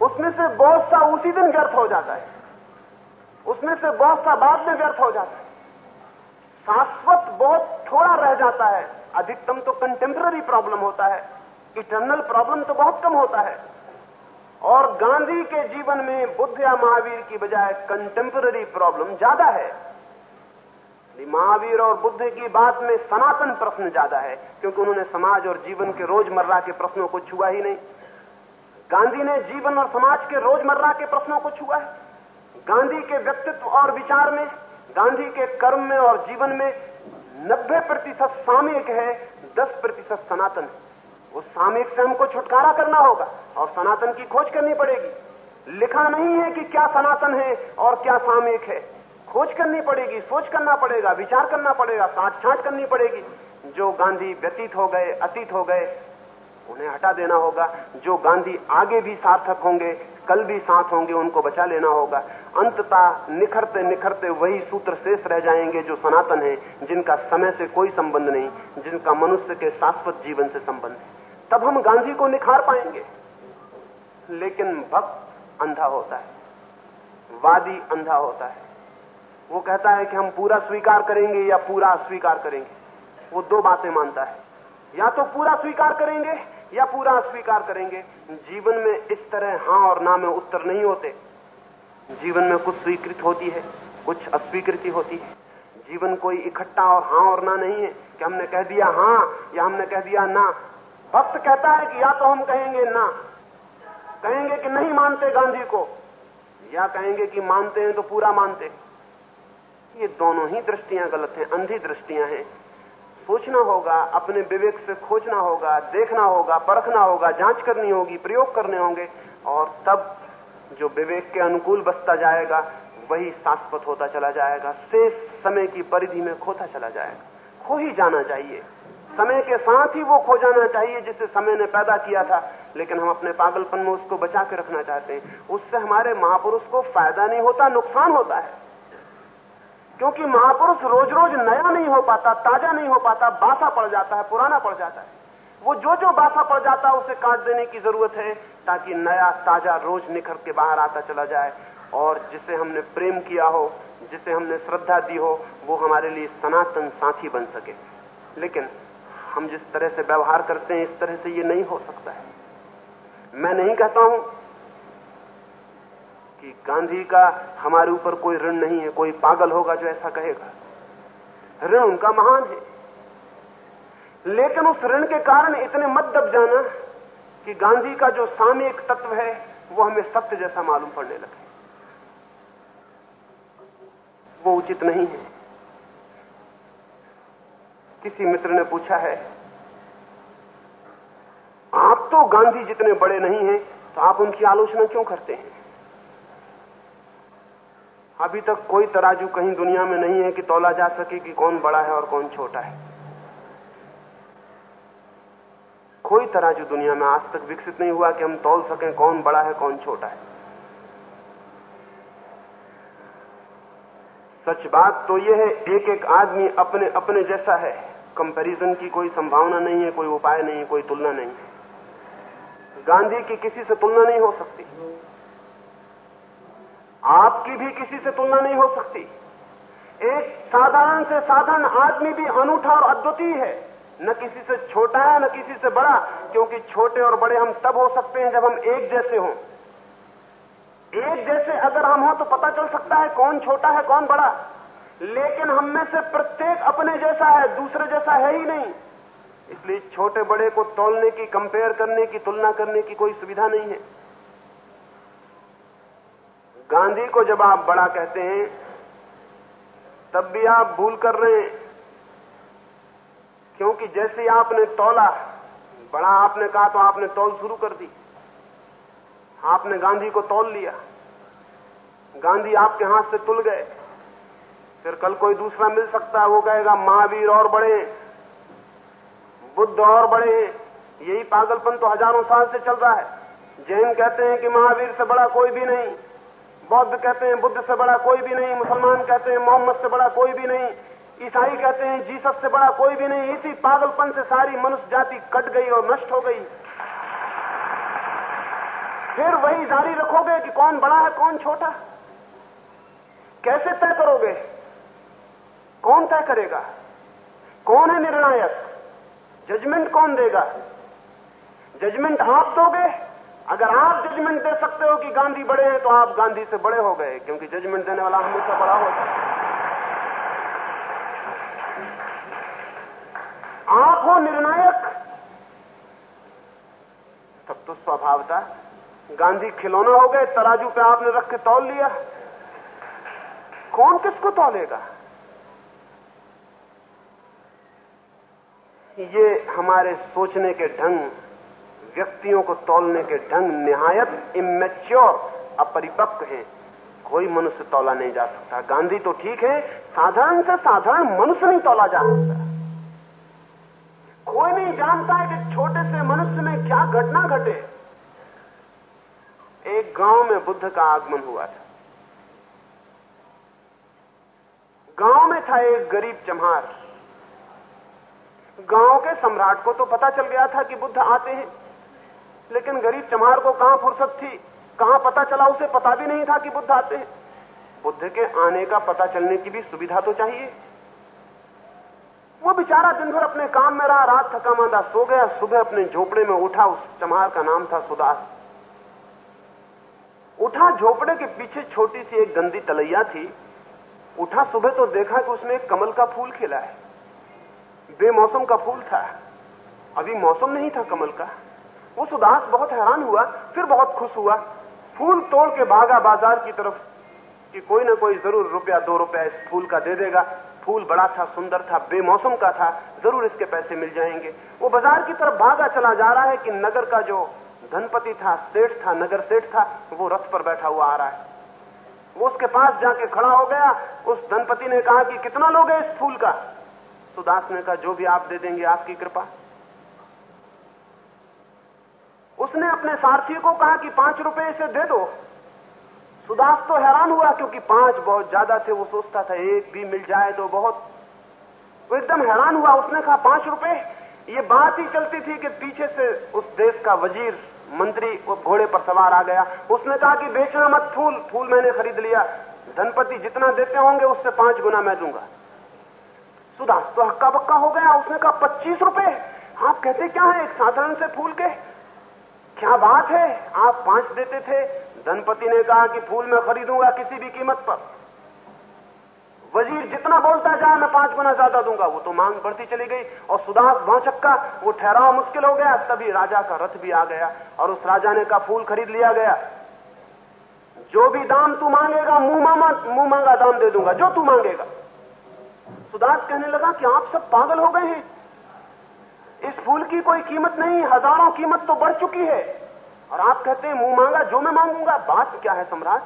उसमें से बहुत सा उसी दिन व्यर्थ हो जाता है। उसमें से बहुत सा बाद में व्यर्थ हो जाता है। शाश्वत बहुत थोड़ा रह जाता है। अधिकतम तो कंटेम्पररी प्रॉब्लम होता है। इटर्नल प्रॉब्लम तो बहुत कम होता है। और गांधी के जीवन में बुद्ध या महावीर की बजाय कंटेम्पररी प्रॉब्लम ज़्यादा है। महावीर और बुद्ध की बात में सनातन प्रश्न ज़्यादा है, क्योंकि उन्होंने समाज और जीवन के रोज़मर्रा के प्रश्नों को छुआ ही नहीं। गांधी ने जीवन और समाज के रोज़मर्रा के प्रश्नों को छुआ है। गांधी के व्यक्तित्व और विचार में गांधी के कर्म में और जीवन में 90 प्रतिशत सामयिक है 10 प्रतिशत सनातन है। उस सामयिक से हमको छुटकारा करना होगा और सनातन की खोज करनी पड़ेगी। लिखा नहीं है कि क्या सनातन है और क्या सामयिक है। खोज करनी पड़ेगी, सोच करना पड़ेगा, विचार करना पड़ेगा साठ छाट करनी पड़ेगी। जो गांधी व्यतीत हो गए, अतीत हो गए उन्हें हटा देना होगा। जो गांधी आगे भी सार्थक होंगे, कल भी साथ होंगे, उनको बचा लेना होगा। अंततः निखरते निखरते वही सूत्र शेष रह जाएँगे जो सनातन है, जिनका समय से कोई संबंध नहीं, जिनका मनुष्य के शाश्वत जीवन से संबंध है। तब हम गांधी को निखार पाएँगे। लेकिन भक्त अंधा होता है। वादी अंधा होता है। वो कहता है कि हम पूरा स्वीकार करेंगे या पूरा अस्वीकार करेंगे। वो दो बातें मानता है। या तो पूरा स्वीकार करेंगे या पूरा अस्वीकार करेंगे। जीवन में इस तरह हाँ और ना में उत्तर नहीं होते। जीवन में कुछ स्वीकृत होती है, कुछ अस्वीकृति होती है। जीवन कोई इकट्ठा और हाँ और ना नहीं है कि हमने कह दिया हाँ या हमने कह दिया ना। भक्त कहता है कि या तो हम कहेंगे ना। कहेंगे कि नहीं मानते गांधी को। या कहेंगे कि मानते हैं तो पूरा मानते। ये दोनों ही दृष्टियाँ गलत हैं, अंधी दृष्टियाँ हैं। सोचना होगा, अपने विवेक से खोजना होगा, देखना होगा, परखना होगा, जाँच करनी होगी, प्रयोग करने होंगे, और तब जो विवेक के अनुकूल बसता जाएगा, वही शाश्वत होता चला जाएगा, शेष समय की परिधि में खोता चला जाएगा। खो ही जाना चाहिए। समय के साथ ही वो खो जाना चाहिए जिसे समय ने पैदा किया था, लेकिन हम अपने पागलपन में उसको बचा के रखना चाहते हैं। उससे हमारे महापुरुष को फ़ायदा नहीं होता, नुकसान होता है। क्योंकि महापुरुष रोज रोज नया नहीं हो पाता, ताज़ा नहीं हो पाता, बासा पड़ जाता है, पुराना पड़ जाता है। वो जो जो बासा पड़ जाता है, उसे काट देने की ज़रूरत है, ताकि नया, ताज़ा रोज निखर के बाहर आता चला जाए। और जिसे हमने प्रेम किया हो, जिसे हमने श्रद्धा दी हो, वो हमारे लिए सनातन साथी बन सके। लेकिन हम जिस तरह से व्यवहार करते हैं, इस तरह से ये नहीं हो सकता है। मैं नहीं कहता हूँ कि गांधी का हमारे ऊपर कोई ऋण नहीं है, कोई पागल होगा जो ऐसा कहेगा। ऋण उनका महान है। लेकिन उस ऋण के कारण इतने मत दब जाना कि गांधी का जो सामयिक तत्व है, वो हमें सत्य जैसा मालूम पड़ने लगे। वो उचित नहीं है। किसी मित्र ने पूछा है, आप तो गांधी जितने बड़े नहीं हैं तो आप उनकी आलोचना क्यों करते हैं? अभी तक कोई तराजू कहीं दुनिया में नहीं है कि तोला जा सके कि कौन बड़ा है और कौन छोटा है। कोई तराजू दुनिया में आज तक विकसित नहीं हुआ कि हम तोल सकें कौन बड़ा है, कौन छोटा है। सच बात तो यह है एक एक आदमी अपने अपने जैसा है। कंपैरिजन की कोई संभावना नहीं है, कोई उपाय नहीं है, कोई तुलना नहीं है। गांधी की किसी से तुलना नहीं हो सकती। आपकी भी किसी से तुलना नहीं हो सकती। एक साधारण से साधारण आदमी भी अनूठा और अद्वितीय है। न किसी से छोटा है न किसी से बड़ा, क्योंकि छोटे और बड़े हम तब हो सकते हैं जब हम एक जैसे हों। एक जैसे अगर हम हो तो पता चल सकता है कौन छोटा है, कौन बड़ा। लेकिन हम में से प्रत्येक अपने जैसा है, दूसरे जैसा है ही नहीं। इसलिए छोटे बड़े को तोलने की कंपेयर करने की, तुलना करने की कोई सुविधा नहीं है। गांधी को जब आप बड़ा कहते हैं, तब भी आप भूल कर रहे हैं। क्योंकि जैसे आपने तोला, बड़ा आपने कहा तो आपने तौल शुरू कर दी। आपने गांधी को तोल लिया। गांधी आपके हाथ से तुल गए। फिर कल कोई दूसरा मिल सकता है, वो कहेगा, महावीर और बड़े बुद्ध और बड़े यही पागलपन तो हज़ारों साल से चल रहा है। जैन कहते हैं कि महावीर से बड़ा कोई भी नहीं। बौद्ध कहते हैं, बुद्ध से बड़ा कोई भी नहीं, मुसलमान कहते हैं, मोहम्मद से बड़ा कोई भी नहीं, ईसाई कहते हैं, जीसस से बड़ा कोई भी नहीं, इसी पागलपन से सारी मनुष्य जाति कट गई और नष्ट हो गई। फिर वही जारी रखोगे कि कौन बड़ा है, कौन छोटा कैसे तय करोगे? कौन तय करेगा? कौन है निर्णायक? जजमेंट कौन देगा? जजमेंट आप दोगे? अगर आप जजमेंट दे सकते हो कि गांधी बड़े हैं तो आप गांधी से बड़े हो गए, क्योंकि जजमेंट देने वाला हमेशा बड़ा होता है। आप हो निर्णायक। तब तो स्वभावता गांधी खिलौना हो गए, तराजू पे आपने रख के तौल लिया। कौन किसको तोलेगा? ये हमारे सोचने के ढंग व्यक्तियों को तोलने के ढंग निहायत इमेच्योर अपरिपक्व हैं। कोई मनुष्य तोला नहीं जा सकता। गांधी तो ठीक है, साधारण से साधारण मनुष्य नहीं तोला जा सकता। कोई नहीं जानता है कि छोटे से मनुष्य में क्या घटना घटे। एक गाँव में बुद्ध का आगमन हुआ था। गाँव में था एक गरीब चम्हार। गाँव के सम्राट को तो पता चल गया था कि बुद्ध आते हैं। लेकिन गरीब चम्हार को कहाँ फुर्सत थी? कहाँ पता चला? उसे पता भी नहीं था कि बुद्ध आते हैं। बुद्ध के आने का पता चलने की भी सुविधा तो चाहिए। वो बेचारा दिन भर अपने काम में रहा, रात थका मांदा सो गया, सुबह अपने झोपड़े में उठा। उस चमार का नाम था सुदास। उठा झोपड़े के पीछे छोटी सी एक गंदी तलैया थी। उठा सुबह तो देखा कि उसमें एक कमल का फूल खिला है। बेमौसम का फूल था। अभी मौसम नहीं था कमल का। वो सुदास बहुत हैरान हुआ, फिर बहुत खुश हुआ। फूल तोड़ के भागा बाज़ार की तरफ़ कि कोई ना कोई ज़रूर रुपया, दो रुपया इस फूल का दे देगा। फूल बड़ा था, सुंदर था, बेमौसम का था, ज़रूर इसके पैसे मिल जाएँगे। वो बाज़ार की तरफ़ भागा चला जा रहा है कि नगर का जो धनपति था, सेठ था, नगर सेठ था, वो रथ पर बैठा हुआ आ रहा है। वो उसके पास जाके खड़ा हो गया। उस धनपति ने कहा कि कितना लोग इस फूल का? सुदास ने कहा, जो भी आप दे देंगे आपकी कृपा। उसने अपने सारथी को कहा कि पाँच रुपए इसे दे दो। सुदास तो हैरान हुआ क्योंकि पाँच बहुत ज़्यादा थे, वो सोचता था, एक भी मिल जाए तो बहुत। वो एकदम हैरान हुआ, उसने कहा, पाँच रुपए? ये बात ही चलती थी कि पीछे से उस देश का वज़ीर, मंत्री, वो घोड़े पर सवार आ गया। उसने कहा कि बेचना मत फूल फूल मैंने खरीद लिया। धनपति जितना देते होंगे, उससे पाँच गुना मैं दूँगा। सुदास तो हक्का बक्का हो गया, उसने कहा, पच्चीस रुपए? आप कहते क्या है एक साधारण से फूल के? क्या बात है? आप पाँच देते थे। धनपति ने कहा कि फूल मैं खरीदूँगा किसी भी कीमत पर। वज़ीर जितना बोलता जाए, मैं पाँच गुना ज़्यादा दूँगा। वो तो मांग बढ़ती चली गई और सुदास भौचक्का वो ठहराव मुश्किल हो गया। तभी राजा का रथ भी आ गया और उस राजा ने का फूल खरीद लिया गया। जो भी दाम तू मांगेगा, मुँह मामा, मुँह मांगा दाम दे दूँगा। जो तू मांगेगा। सुदास कहने लगा कि आप सब पागल हो गए हैं। इस फूल की कोई कीमत नहीं, हज़ारों कीमत तो बढ़ चुकी है। और आप कहते हैं, मुँह मांगा, जो मैं मांगूँगा, बात क्या है सम्राट?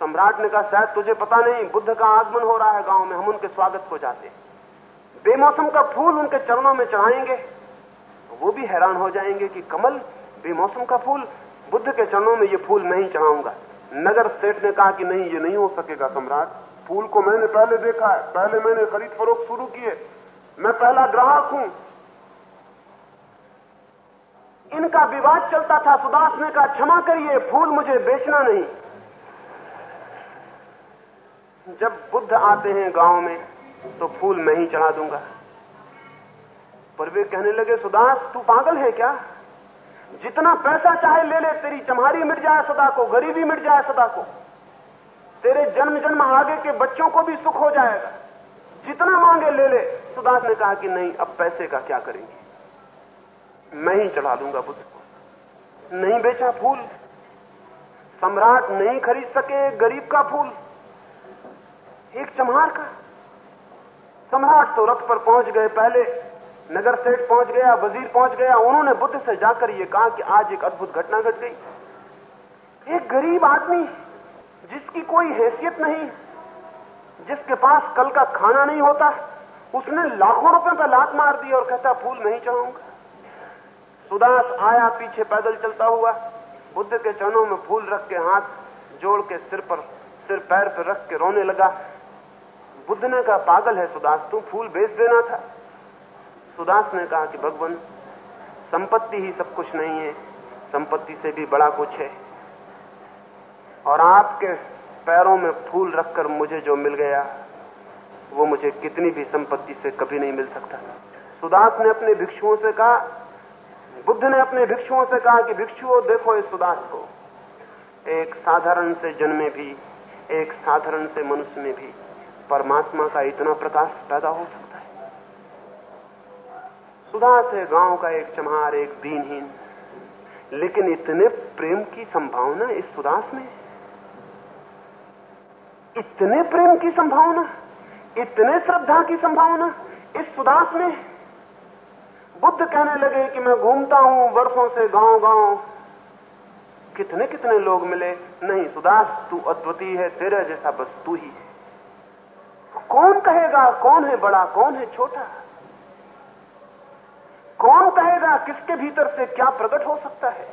सम्राट ने कहा, शायद तुझे पता नहीं, बुद्ध का आगमन हो रहा है गाँव में, हम उनके स्वागत को जाते बेमौसम का फूल उनके चरणों में चढ़ाएँगे। वो भी हैरान हो जाएँगे कि कमल, बेमौसम का फूल, बुद्ध के चरणों में ये फूल नहीं चढ़ाऊँगा। नगर सेठ ने कहा कि नहीं, ये नहीं हो सकेगा सम्राट। फूल को मैंने पहले देखा है, पहले मैंने खरीद फरोख शुरू किए मैं पहला ग्राहक हूँ। इनका विवाद चलता था सुदास ने कहा, क्षमा करिए, फूल मुझे बेचना नहीं। जब बुद्ध आते हैं गाँव में तो फूल मैं ही चढ़ा दूँगा। पर वे कहने लगे, सुदास, तू पागल है क्या? जितना पैसा चाहे ले ले, तेरी चम्हारी मिट जाए सदा को, गरीबी मिट जाए सदा को। तेरे जन्म जन्म आगे के बच्चों को भी सुख हो जाएगा। जितना मांगे ले ले, सुदास ने कहा कि नहीं, अब पैसे का क्या करेंगे? मैं ही चढ़ा दूँगा बुद्ध को। नहीं बेचा फूल। सम्राट नहीं खरीद सके गरीब का फूल। एक चम्हार का। सम्राट तो रथ पर पहुँच गए पहले, नगर सेठ पहुँच गया, वज़ीर पहुँच गया। उन्होंने बुद्ध से जाकर यह कहा कि आज एक अद्भुत घटना घट गई। एक गरीब आदमी, जिसकी कोई हैसियत नहीं, जिसके पास कल का खाना नहीं होता, उसने लाखों रुपए पर लात मार दी और कहता, फूल नहीं चढ़ाऊँगा। सुदास आया, पीछे पैदल चलता हुआ, बुद्ध के चरणों में फूल रख के हाथ जोड़ के सिर पर, सिर पैर पर रख के रोने लगा। बुद्ध ने कहा, पागल है सुदास, तू फूल बेच देना था। सुदास ने कहा कि भगवान, संपत्ति ही सब कुछ नहीं है, संपत्ति से भी बड़ा कुछ है। और आपके पैरों में फूल रखकर मुझे जो मिल गया, वो मुझे कितनी भी संपत्ति से कभी नहीं मिल सकता। सुदास ने अपने भिक्षुओं से कहा बुद्ध ने अपने भिक्षुओं से कहा कि भिक्षुओं, देखो इस सुदास को। एक साधारण से जन्मे भी, एक साधारण से मनुष्य में भी परमात्मा का इतना प्रकाश पैदा हो सकता है। सुदास है, गाँव का एक चमार एक दीनहीन। लेकिन इतने प्रेम की संभावना इस सुदास में इतने प्रेम की संभावना, इतने श्रद्धा की संभावना इस सुदास में बुद्ध कहने लगे कि मैं घूमता हूँ वर्षों से गाँव गाँव कितने कितने लोग मिले? नहीं, सुदास, तू अद्वितीय है, तेरा जैसा बस तू ही है। कौन कहेगा, कौन है बड़ा, कौन है छोटा? कौन कहेगा, किसके भीतर से क्या प्रकट हो सकता है?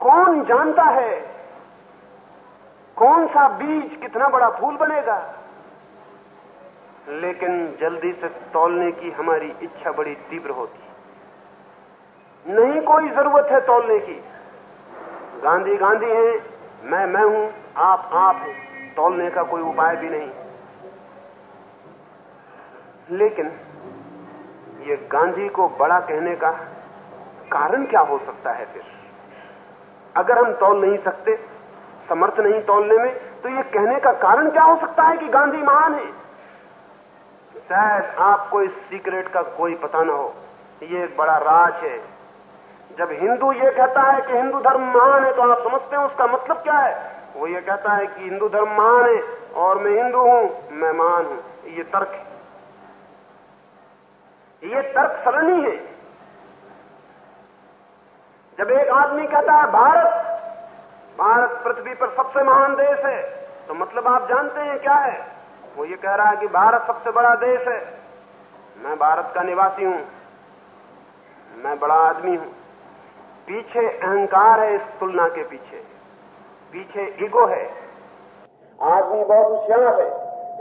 कौन जानता है, कौन सा बीज कितना बड़ा फूल बनेगा? लेकिन जल्दी से तोलने की हमारी इच्छा बड़ी तीव्र होती। नहीं कोई ज़रूरत है तोलने की। गांधी गांधी हैं, मैं मैं हूँ, आप आप हैं। तोलने का कोई उपाय भी नहीं। लेकिन ये गांधी को बड़ा कहने का कारण क्या हो सकता है फिर? अगर हम तोल नहीं सकते, समर्थ नहीं तोलने में तो ये कहने का कारण क्या हो सकता है कि गांधी महान है? शायद आपको इस सीक्रेट का कोई पता ना हो। ये एक बड़ा राज है। जब हिंदू ये कहता है कि हिंदू धर्म महान है तो आप समझते हैं उसका मतलब क्या है? वो ये कहता है कि हिंदू धर्म महान है और मैं हिंदू हूँ, मैं महान हूँ। ये तर्क है। ये तर्क सरणी है। जब एक आदमी कहता है, भारत भारत पृथ्वी पर सबसे महान देश है तो मतलब आप जानते हैं क्या है? वो ये कह रहा है कि भारत सबसे बड़ा देश है। मैं भारत का निवासी हूँ। मैं बड़ा आदमी हूँ। पीछे अहंकार है इस तुलना के पीछे। पीछे ईगो है। आदमी बहुत होशियार है।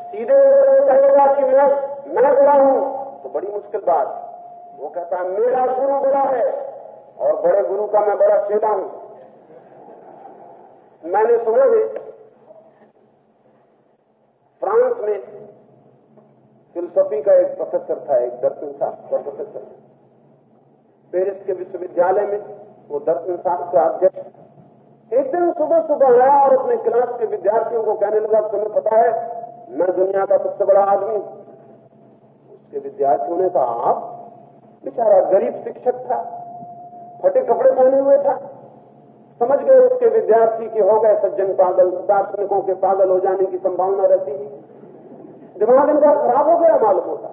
सीधे कहेगा कि मैं मैं बड़ा हूँ तो बड़ी मुश्किल बात। वो कहता है, मेरा गुरु बड़ा है, और बड़े गुरु का मैं बड़ा चेता हूँ। मैंने सुना है फ्रांस में फिलोसफी का एक प्रोफेसर था, एक दर्शन शास्त्र का प्रोफेसर पेरिस के विश्वविद्यालय में वो दर्शन शास्त्र का अध्यक्ष। एक दिन सुबह सुबह आया और अपने क्लास के विद्यार्थियों को कहने लगा, तुम्हें पता है, मैं दुनिया का सबसे बड़ा आदमी उसके विद्यार्थियों ने कहा, आप बेचारा गरीब शिक्षक था, फटे कपड़े पहने हुए था समझ गए उसके विद्यार्थी के हो गए सज्जन पागल, दार्शनिकों के पागल हो जाने की संभावना रहती है। दिमाग इनका खराब हो गया, मालूम होता।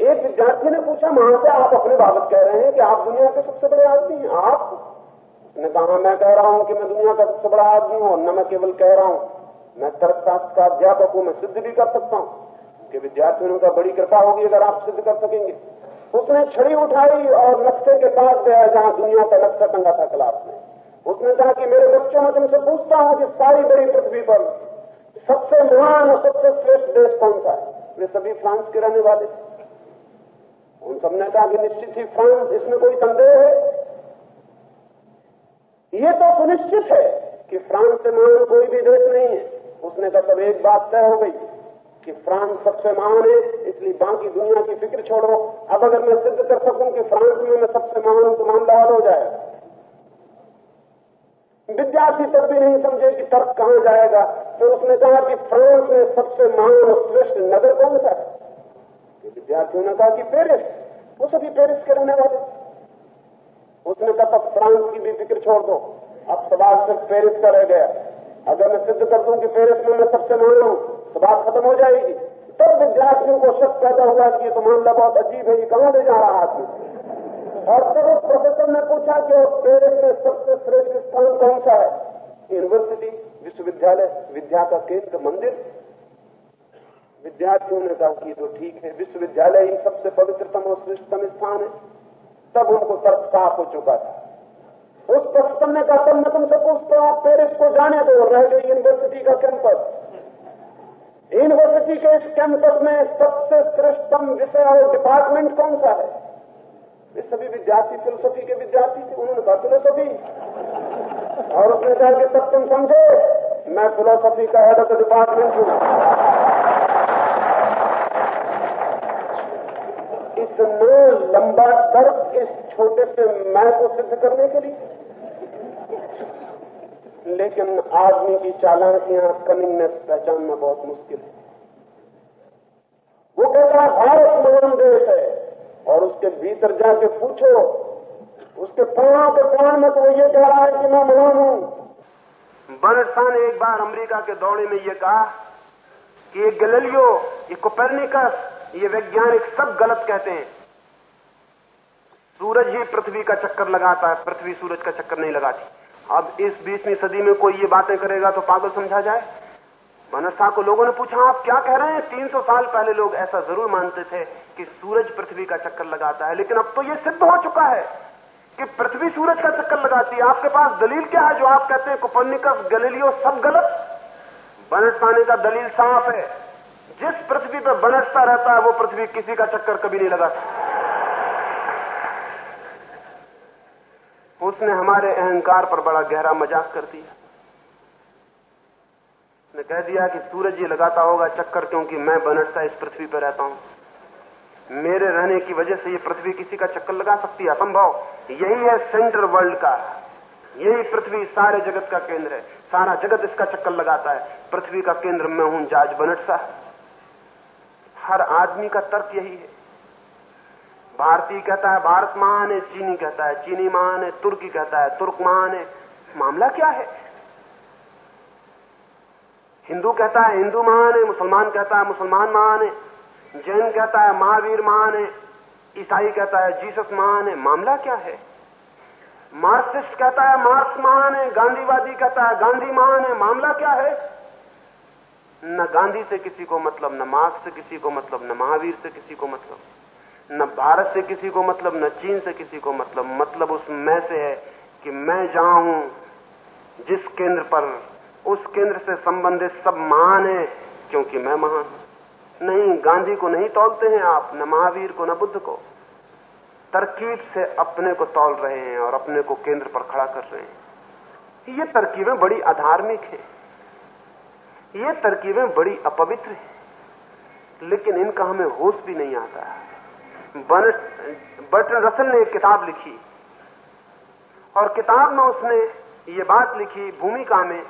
एक विद्यार्थी ने पूछा वहाँ से आप अपने बाबत कह रहे हैं कि आप दुनिया के सबसे बड़े आदमी हैं? आप? ने कहा, मैं कह रहा हूँ कि मैं दुनिया का सबसे बड़ा आदमी हूँ और न मैं केवल कह रहा हूँ, मैं तर्कशास्त्र का अध्यापक हूँ, मैं सिद्ध भी कर सकता हूँ। कि विद्यार्थियों का बड़ी कृपा होगी अगर आप सिद्ध कर सकेंगे। उसने छड़ी उठाई और नक्शे के पास गया जहाँ दुनिया का नक्शा टंगा था क्लास में। उसने कहा कि मेरे बच्चों में तुमसे पूछता हूँ कि सारी बड़ी पृथ्वी पर सबसे महान और सबसे श्रेष्ठ देश कौन सा है? वे सभी फ्रांस के रहने वाले। उन सबने कहा कि निश्चित ही फ्रांस इसमें कोई संदेह है? ये तो सुनिश्चित है कि फ्रांस से महान कोई भी देश नहीं है। उसने कहा तब एक बात तय हो गई कि फ्रांस सबसे महान है, इसलिए बाकी दुनिया की फ़िक्र छोड़ो। अब अगर मैं सिद्ध कर सकूँ कि फ्रांस में मैं सबसे महान तो मान हो जाएगा। विद्यार्थी तब भी नहीं समझे कि तर्क कहाँ जाएगा। तो उसने कहा कि फ्रांस में सबसे महान और श्रेष्ठ नगर कौन सा है? विद्यार्थियों ने कहा कि पेरिस। वो सभी पेरिस के रहने वाले। उसने कहा, तब फ्रांस की भी फ़िक्र छोड़ दो। अब सवाल सिर्फ़ पेरिस का रह गया। अगर मैं सिद्ध कर दूँ कि पेरिस में मैं सबसे मान हूँ तो बात खत्म हो जाएगी। तब विद्यार्थियों को शक पैदा हुआ कि ये तो मामला बहुत अजीब है, ये कहाँ ले जा रहा आदमी? और तब उस प्रोफेसर ने पूछा कि पेरिस में सबसे श्रेष्ठ स्थान कौन सा है? यूनिवर्सिटी विश्वविद्यालय विद्या का केंद्र मंदिर। विद्यार्थियों ने कहा कि तो ठीक है, विश्वविद्यालय ही सबसे पवित्रतम और श्रेष्ठतम स्थान है। तब उनको तर्क साफ़ हो चुका था। उस प्रोफेसर ने कहा, तब मैं तुमसे पूछता हूँ पेरिस को जाने दो रह गई यूनिवर्सिटी का कैंपस यूनिवर्सिटी के इस कैंपस में सबसे श्रेष्ठतम विषय और डिपार्टमेंट कौन सा है? वे सभी विद्यार्थी फिलोसफी के विद्यार्थी थे, उन्होंने कहा फिलोसफी और उसने कहा कि, तब तुम समझो, मैं फिलोसफी का हेड ऑफ़ द डिपार्टमेंट हूँ। इतना लंबा तर्क इस छोटे से मैं को सिद्ध करने के लिए। लेकिन आदमी की चालाकियाँ कमिंगनेस पहचानना बहुत मुश्किल है। वो कहता है, भारत महान देश है। और उसके भीतर जाके पूछो, उसके प्राणों के प्राण में तो ये कह रहा है कि मैं महान हूँ। बनरसा ने एक बार अमेरिका के दौड़े में यह कहा कि ये गलेलियो, ये कोपेर्निकस, ये वैज्ञानिक सब गलत कहते हैं। सूरज ही पृथ्वी का चक्कर लगाता है, पृथ्वी सूरज का चक्कर नहीं लगाती। अब इस बीसवीं सदी में कोई ये बातें करेगा तो पागल समझा जाए। बनरसा को लोगों ने पूछा, आप क्या कह रहे हैं? 300 साल पहले लोग ऐसा ज़रूर मानते थे। कि सूरज पृथ्वी का चक्कर लगाता है, लेकिन अब तो यह सिद्ध हो चुका है कि पृथ्वी सूरज का चक्कर लगाती है। आपके पास दलील क्या है जो आप कहते हैं कुपन्निकस गलीलियो, सब गलत? बनरसाने का दलील साफ़ है। जिस पृथ्वी पर बनरसा रहता है, वो पृथ्वी किसी का चक्कर कभी नहीं लगा सकती। उसने हमारे अहंकार पर बड़ा गहरा मज़ाक कर दिया। ने कह दिया कि सूरज ये लगाता होगा चक्कर, क्योंकि मैं बनटता इस पृथ्वी पर रहता हूँ। मेरे रहने की वजह से ये पृथ्वी किसी का चक्कर लगा सकती है, असंभव। यही है सेंटर वर्ल्ड का। यही पृथ्वी सारे जगत का केंद्र है। सारा जगत इसका चक्कर लगाता है। पृथ्वी का केंद्र मैं हूँ, जाज बनट बनटसा हर आदमी का तर्क यही है। भारतीय कहता है, भारत महान है, चीनी कहता है, चीनी महान है, तुर्की कहता है, तुर्क महान है। मामला क्या है? हिंदू कहता है, हिंदू महान है, मुसलमान कहता है, मुसलमान महान है। जैन कहता है, महावीर महान है, ईसाई कहता है, जीसस महान है। मामला क्या है? मार्क्सिस्ट कहता है, मार्क्स महान है, गांधीवादी कहता है, गांधी महान है। मामला क्या है? न गांधी से किसी को मतलब न मार्क्स से किसी को मतलब न महावीर से किसी को मतलब न भारत से किसी को मतलब न चीन से किसी को मतलब। मतलब उस मैं से है कि मैं जहाँ हूँ, जिस केंद्र पर, उस केंद्र से संबंधित सब महान है, क्योंकि मैं महान हूँ। नहीं, गांधी को नहीं तोलते हैं आप, न महावीर को, न बुद्ध को। तरकीब से अपने को तोल रहे हैं और अपने को केंद्र पर खड़ा कर रहे हैं। ये तरकीबें बड़ी अधार्मिक हैं। ये तरकीबें बड़ी अपवित्र हैं। लेकिन इनका हमें होश भी नहीं आता बर्टन रसल ने एक किताब लिखी। और किताब में उसने ये बात लिखी, भूमिका में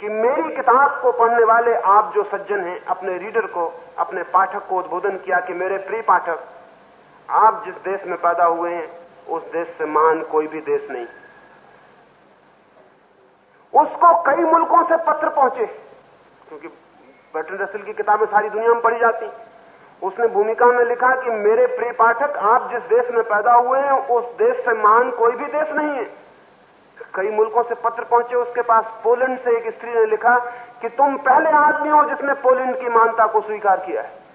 कि मेरी किताब को पढ़ने वाले आप जो सज्जन हैं, अपने रीडर को, अपने पाठक को उद्बोधन किया कि मेरे प्रिय पाठक, आप जिस देश में पैदा हुए हैं, उस देश से महान कोई भी देश नहीं। उसको कई मुल्कों से पत्र पहुँचे, क्योंकि बर्टन रसल की किताबें सारी दुनिया में पढ़ी जाती। उसने भूमिका में लिखा कि मेरे प्रिय पाठक, आप जिस देश में पैदा हुए हैं, उस देश से महान कोई भी देश नहीं है। कई मुल्कों से पत्र पहुँचे, उसके पास पोलैंड से एक स्त्री ने लिखा कि तुम पहले आदमी हो जिसने पोलैंड की मानता को स्वीकार किया है।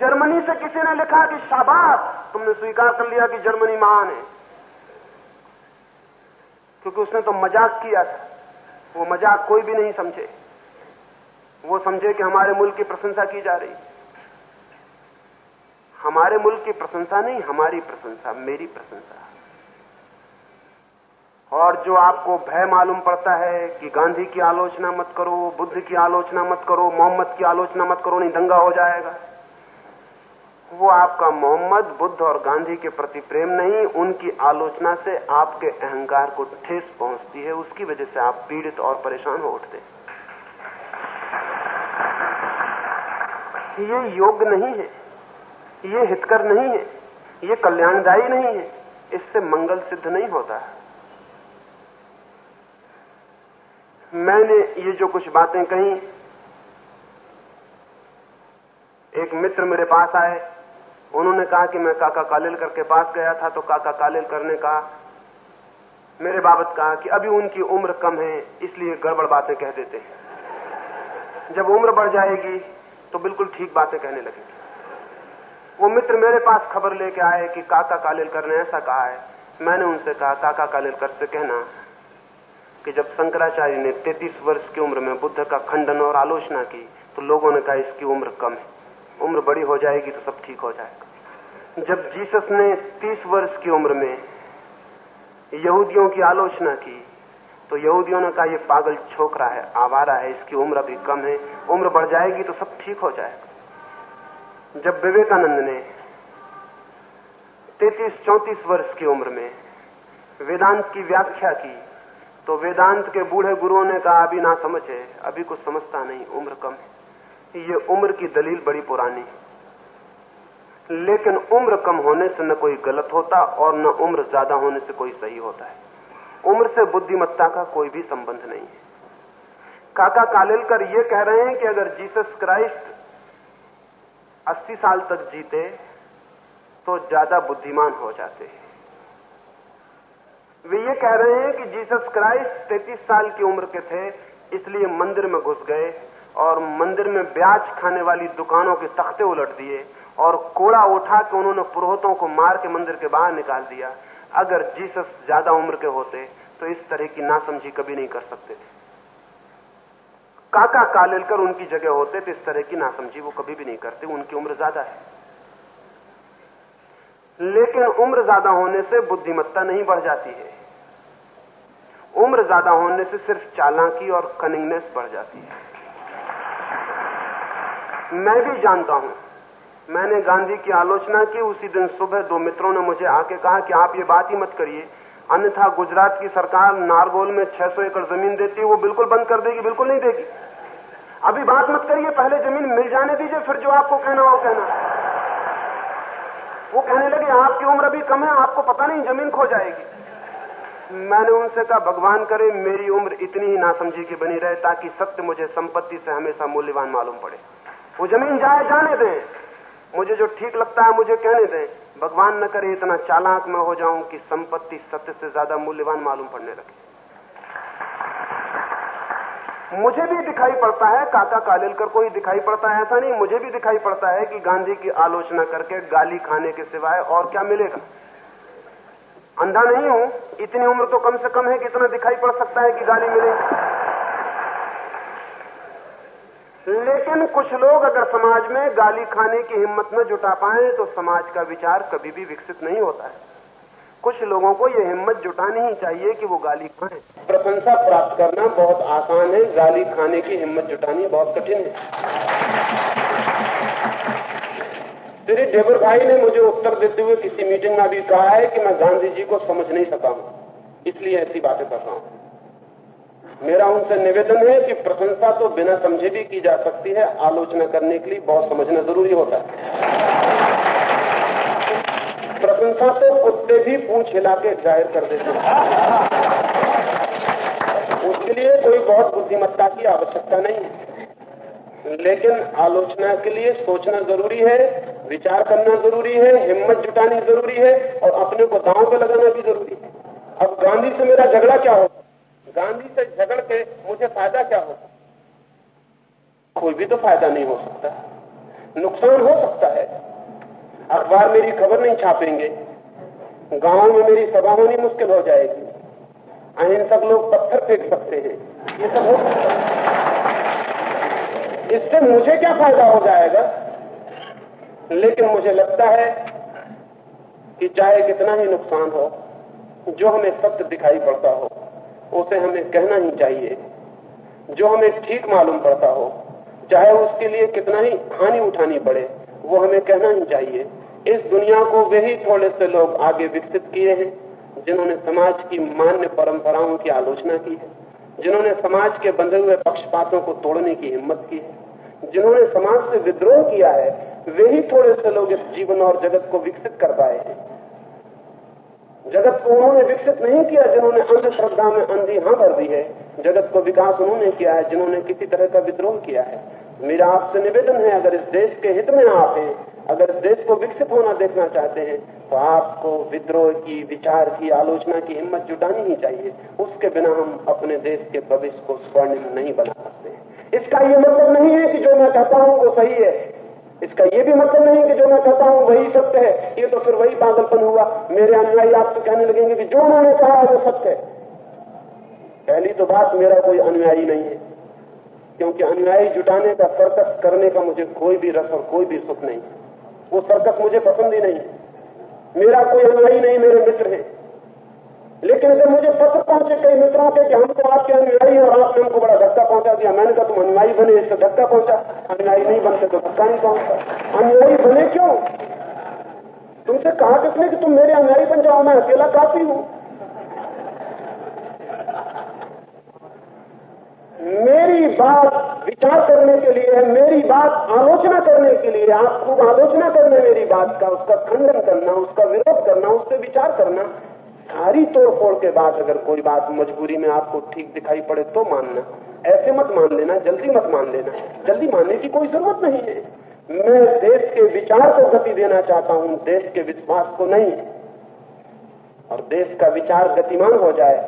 जर्मनी से किसी ने लिखा कि शाबाश, तुमने स्वीकार कर लिया कि जर्मनी महान है। क्योंकि उसने तो मज़ाक किया था। वो मज़ाक कोई भी नहीं समझे। वो समझे कि हमारे मुल्क की प्रशंसा की जा रही हमारे मुल्क की प्रशंसा नहीं, हमारी प्रशंसा, मेरी प्रशंसा। और जो आपको भय मालूम पड़ता है कि गांधी की आलोचना मत करो, बुद्ध की आलोचना मत करो, मोहम्मद की आलोचना मत करो, नहीं, दंगा हो जाएगा। वो आपका मोहम्मद, बुद्ध और गांधी के प्रति प्रेम नहीं, उनकी आलोचना से आपके अहंकार को ठेस पहुँचती है, उसकी वजह से आप पीड़ित और परेशान हो उठते ये योग्य नहीं है। ये हितकर नहीं है, ये कल्याणदायी नहीं है, इससे मंगल सिद्ध नहीं होता। है मैंने ये जो कुछ बातें कही, एक मित्र मेरे पास आए, उन्होंने कहा कि मैं काका कालेलकर के पास गया था तो काका कालेलकर ने कहा मेरे बाबत कहा कि अभी उनकी उम्र कम है, इसलिए गड़बड़ बातें कह देते हैं। जब उम्र बढ़ जाएगी तो बिल्कुल ठीक बातें कहने लगेंगे। वो मित्र मेरे पास खबर लेके आए कि काका कालेलकर ने ऐसा कहा है। मैंने उनसे कहा, काका कालेलकर से कहना कि जब शंकराचार्य ने 33 वर्ष की उम्र में बुद्ध का खंडन और आलोचना की तो लोगों ने कहा, इसकी उम्र कम है। उम्र बड़ी हो जाएगी तो सब ठीक हो जाएगा। जब जीसस ने 30 वर्ष की उम्र में यहूदियों की आलोचना की तो यहूदियों ने कहा यह पागल छोकरा है, आवारा है, इसकी उम्र अभी कम है। उम्र बढ़ जाएगी तो सब ठीक हो जाएगा। जब विवेकानंद ने 33-34 वर्ष की उम्र में वेदांत की व्याख्या की तो वेदांत के बूढ़े गुरुओं ने कहा, अभी ना समझ, अभी कुछ समझता नहीं, उम्र कम है। ये उम्र की दलील बड़ी पुरानी लेकिन उम्र कम होने से न कोई गलत होता और न उम्र ज़्यादा होने से कोई सही होता है। उम्र से बुद्धिमत्ता का कोई भी संबंध नहीं है। काका कालेलकर ये कह रहे हैं कि अगर जीसस क्राइस्ट 80 साल तक जीते तो ज़्यादा बुद्धिमान हो जाते हैं। वे ये कह रहे हैं कि जीसस क्राइस्ट 33 साल की उम्र के थे, इसलिए मंदिर में घुस गए और मंदिर में ब्याज खाने वाली दुकानों के तख्ते उलट दिए और कोड़ा उठा के उन्होंने पुरोहितों को मार के मंदिर के बाहर निकाल दिया। अगर जीसस ज़्यादा उम्र के होते तो इस तरह की नासमझी कभी नहीं कर सकते। थे काका कालेलकर उनकी जगह होते तो इस तरह की नासमझी वो कभी भी नहीं करते, उनकी उम्र ज़्यादा है। लेकिन उम्र ज़्यादा होने से बुद्धिमत्ता नहीं बढ़ जाती है। उम्र ज़्यादा होने से सिर्फ़ चालाकी और कनिंगनेस बढ़ जाती है। मैं भी जानता हूँ, मैंने गांधी की आलोचना की, उसी दिन सुबह दो मित्रों ने मुझे आके कहा कि आप ये बात ही मत करिए अन्यथा गुजरात की सरकार नारगोल में 600 एकड़ ज़मीन देती है वो बिल्कुल बंद कर देगी, बिल्कुल नहीं देगी। अभी बात मत करिए, पहले ज़मीन मिल जाने दीजिए, फिर जो आपको कहना हो कहना। वो कहने लगे, आपकी उम्र अभी कम है, आपको पता नहीं, ज़मीन खो जाएगी। मैंने उनसे कहा, भगवान करे, मेरी उम्र इतनी ही नासमझी की बनी रहे, ताकि सत्य मुझे संपत्ति से हमेशा मूल्यवान मालूम पड़े। वो ज़मीन जाए, जाने दें। मुझे जो ठीक लगता है, मुझे कहने दें। भगवान न करे, इतना चालाक मैं हो जाऊँ कि संपत्ति सत्य से ज़्यादा मूल्यवान मालूम पड़ने लगे। मुझे भी दिखाई पड़ता है, काका कालेलकर को ही दिखाई पड़ता है। ऐसा नहीं, मुझे भी दिखाई पड़ता है कि गांधी की आलोचना करके गाली खाने के सिवाय और क्या मिलेगा। अंधा नहीं हूँ, इतनी उम्र तो कम से कम है कि इतना दिखाई पड़ सकता है कि गाली मिलेगी लेकिन कुछ लोग अगर समाज में गाली खाने की हिम्मत न जुटा पाए तो समाज का विचार कभी भी विकसित नहीं होता है। कुछ लोगों को यह हिम्मत जुटानी ही चाहिए कि वो गाली खाएँ। प्रशंसा प्राप्त करना बहुत आसान है, गाली खाने की हिम्मत जुटानी बहुत कठिन है। श्री डेबर भाई ने मुझे उत्तर देते हुए किसी मीटिंग में अभी कहा है कि मैं गांधी जी को समझ नहीं सका हूँ, इसलिए ऐसी बातें कर रहा हूँ। मेरा उनसे निवेदन है कि प्रशंसा तो बिना समझे भी की जा सकती है। आलोचना करने के लिए बहुत समझना ज़रूरी होता है। प्रशंसा तो कुत्ते भी पूछ हिला के ज़ाहिर कर देते हैं। उसके लिए कोई बहुत बुद्धिमत्ता की आवश्यकता नहीं है। लेकिन आलोचना के लिए सोचना ज़रूरी है, विचार करना ज़रूरी है, हिम्मत जुटानी ज़रूरी है और अपने को दांव पे लगाना भी ज़रूरी है। अब गांधी से मेरा झगड़ा क्या होगा? गांधी से झगड़ के मुझे फ़ायदा क्या होगा कोई भी तो फ़ायदा नहीं हो सकता। नुकसान हो सकता है। अखबार मेरी खबर नहीं छापेंगे। गाँव में मेरी सभा होनी मुश्किल हो जाएगी। अहिंसक लोग पत्थर फेंक सकते हैं। ये सब हो सकता है। इससे मुझे क्या फ़ायदा हो जाएगा? लेकिन मुझे लगता है कि चाहे कितना ही नुकसान हो, जो हमें सत्य दिखाई पड़ता हो। उसे हमें कहना ही चाहिए, जो हमें ठीक मालूम पड़ता हो। चाहे उसके लिए कितना ही हानि उठानी पड़े, वो हमें कहना ही चाहिए। इस दुनिया को वे ही थोड़े से लोग आगे विकसित किए हैं, जिन्होंने समाज की मान्य परंपराओं की आलोचना की है, जिन्होंने समाज के बंधे हुए पक्षपातों को तोड़ने की हिम्मत की है, जिन्होंने समाज से विद्रोह किया है, वे ही थोड़े से लोग इस जीवन और जगत को विकसित कर पाए हैं। जगत को उन्होंने विकसित नहीं किया, जिन्होंने अंधश्रद्धा में अंधी हाँ भर दी है। जगत को विकास उन्होंने किया है, जिन्होंने किसी तरह का विद्रोह किया है। मेरा आपसे निवेदन है, अगर इस देश के हित में आप हैं, अगर इस देश को विकसित होना देखना चाहते हैं तो आपको विद्रोह की, विचार की, आलोचना की हिम्मत जुटानी ही चाहिए। उसके बिना हम अपने देश के भविष्य को स्वर्णिम नहीं बना सकते। इसका ये मतलब नहीं है कि जो मैं कहता हूँ वो सही है। इसका ये भी मतलब नहीं कि जो मैं कहता हूँ वही सत्य है। ये तो फिर वही पागलपन हुआ। मेरे अनुयायी आपसे कहने लगेंगे कि जो उन्होंने कहा है वो सत्य है। पहली तो बात, मेरा कोई अनुयायी नहीं है। क्योंकि अनुयायी जुटाने का, सर्कस करने का मुझे कोई भी रस और कोई भी सुख नहीं। वो सर्कस मुझे पसंद ही नहीं। मेरा कोई अनुयायी नहीं, मेरे मित्र हैं। लेकिन अगर मुझे पत्र पहुँचे कई मित्रों के कि हम तो आपके अनुयायी और आपने हमको बड़ा धक्का पहुँचा दिया। मैंने कहा, तुम अनुयायी बने, इससे धक्का पहुँचा। अनुयायी नहीं बनते तो धक्का नहीं पहुँचा अनुयायी बने क्यों? तुमसे कहा किसने कि तुम मेरे अनुयायी बन जाओ? मैं अकेला काफ़ी हूँ। मेरी बात विचार करने के लिए है, मेरी बात आलोचना करने के लिए आप खूब आलोचना करने मेरी बात का, उसका खंडन करना, उसका विरोध करना उस पर विचार करना। सारी तोड़फोड़ के बाद अगर कोई बात मजबूरी में आपको ठीक दिखाई पड़े तो मानना। ऐसे मत मान लेना, जल्दी मत मान लेना। जल्दी मानने की कोई ज़रूरत नहीं है। मैं देश के विचार को गति देना चाहता हूँ, देश के विश्वास को नहीं। और देश का विचार गतिमान हो जाए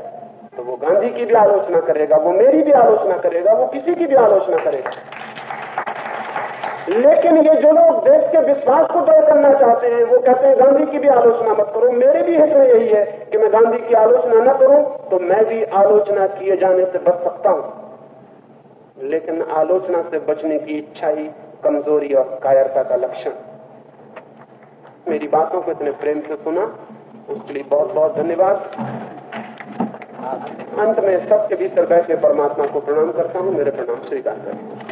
तो वो गांधी की भी आलोचना करेगा, वो मेरी भी आलोचना करेगा, वो किसी की भी आलोचना करेगा। लेकिन ये जो लोग देश के विश्वास को तय करना चाहते हैं, वो कहते हैं, गांधी की भी आलोचना मत करो। मेरे भी हित में यही है कि मैं गांधी की आलोचना न करूँ तो मैं भी आलोचना किए जाने से बच सकता हूँ। लेकिन आलोचना से बचने की इच्छा ही कमज़ोरी और कायरता का लक्षण। मेरी बातों को इतने प्रेम से सुना, उसके लिए बहुत बहुत धन्यवाद। अंत में सबके भीतर बैठे परमात्मा को प्रणाम करता हूँ, मेरे प्रणाम स्वीकार करता करें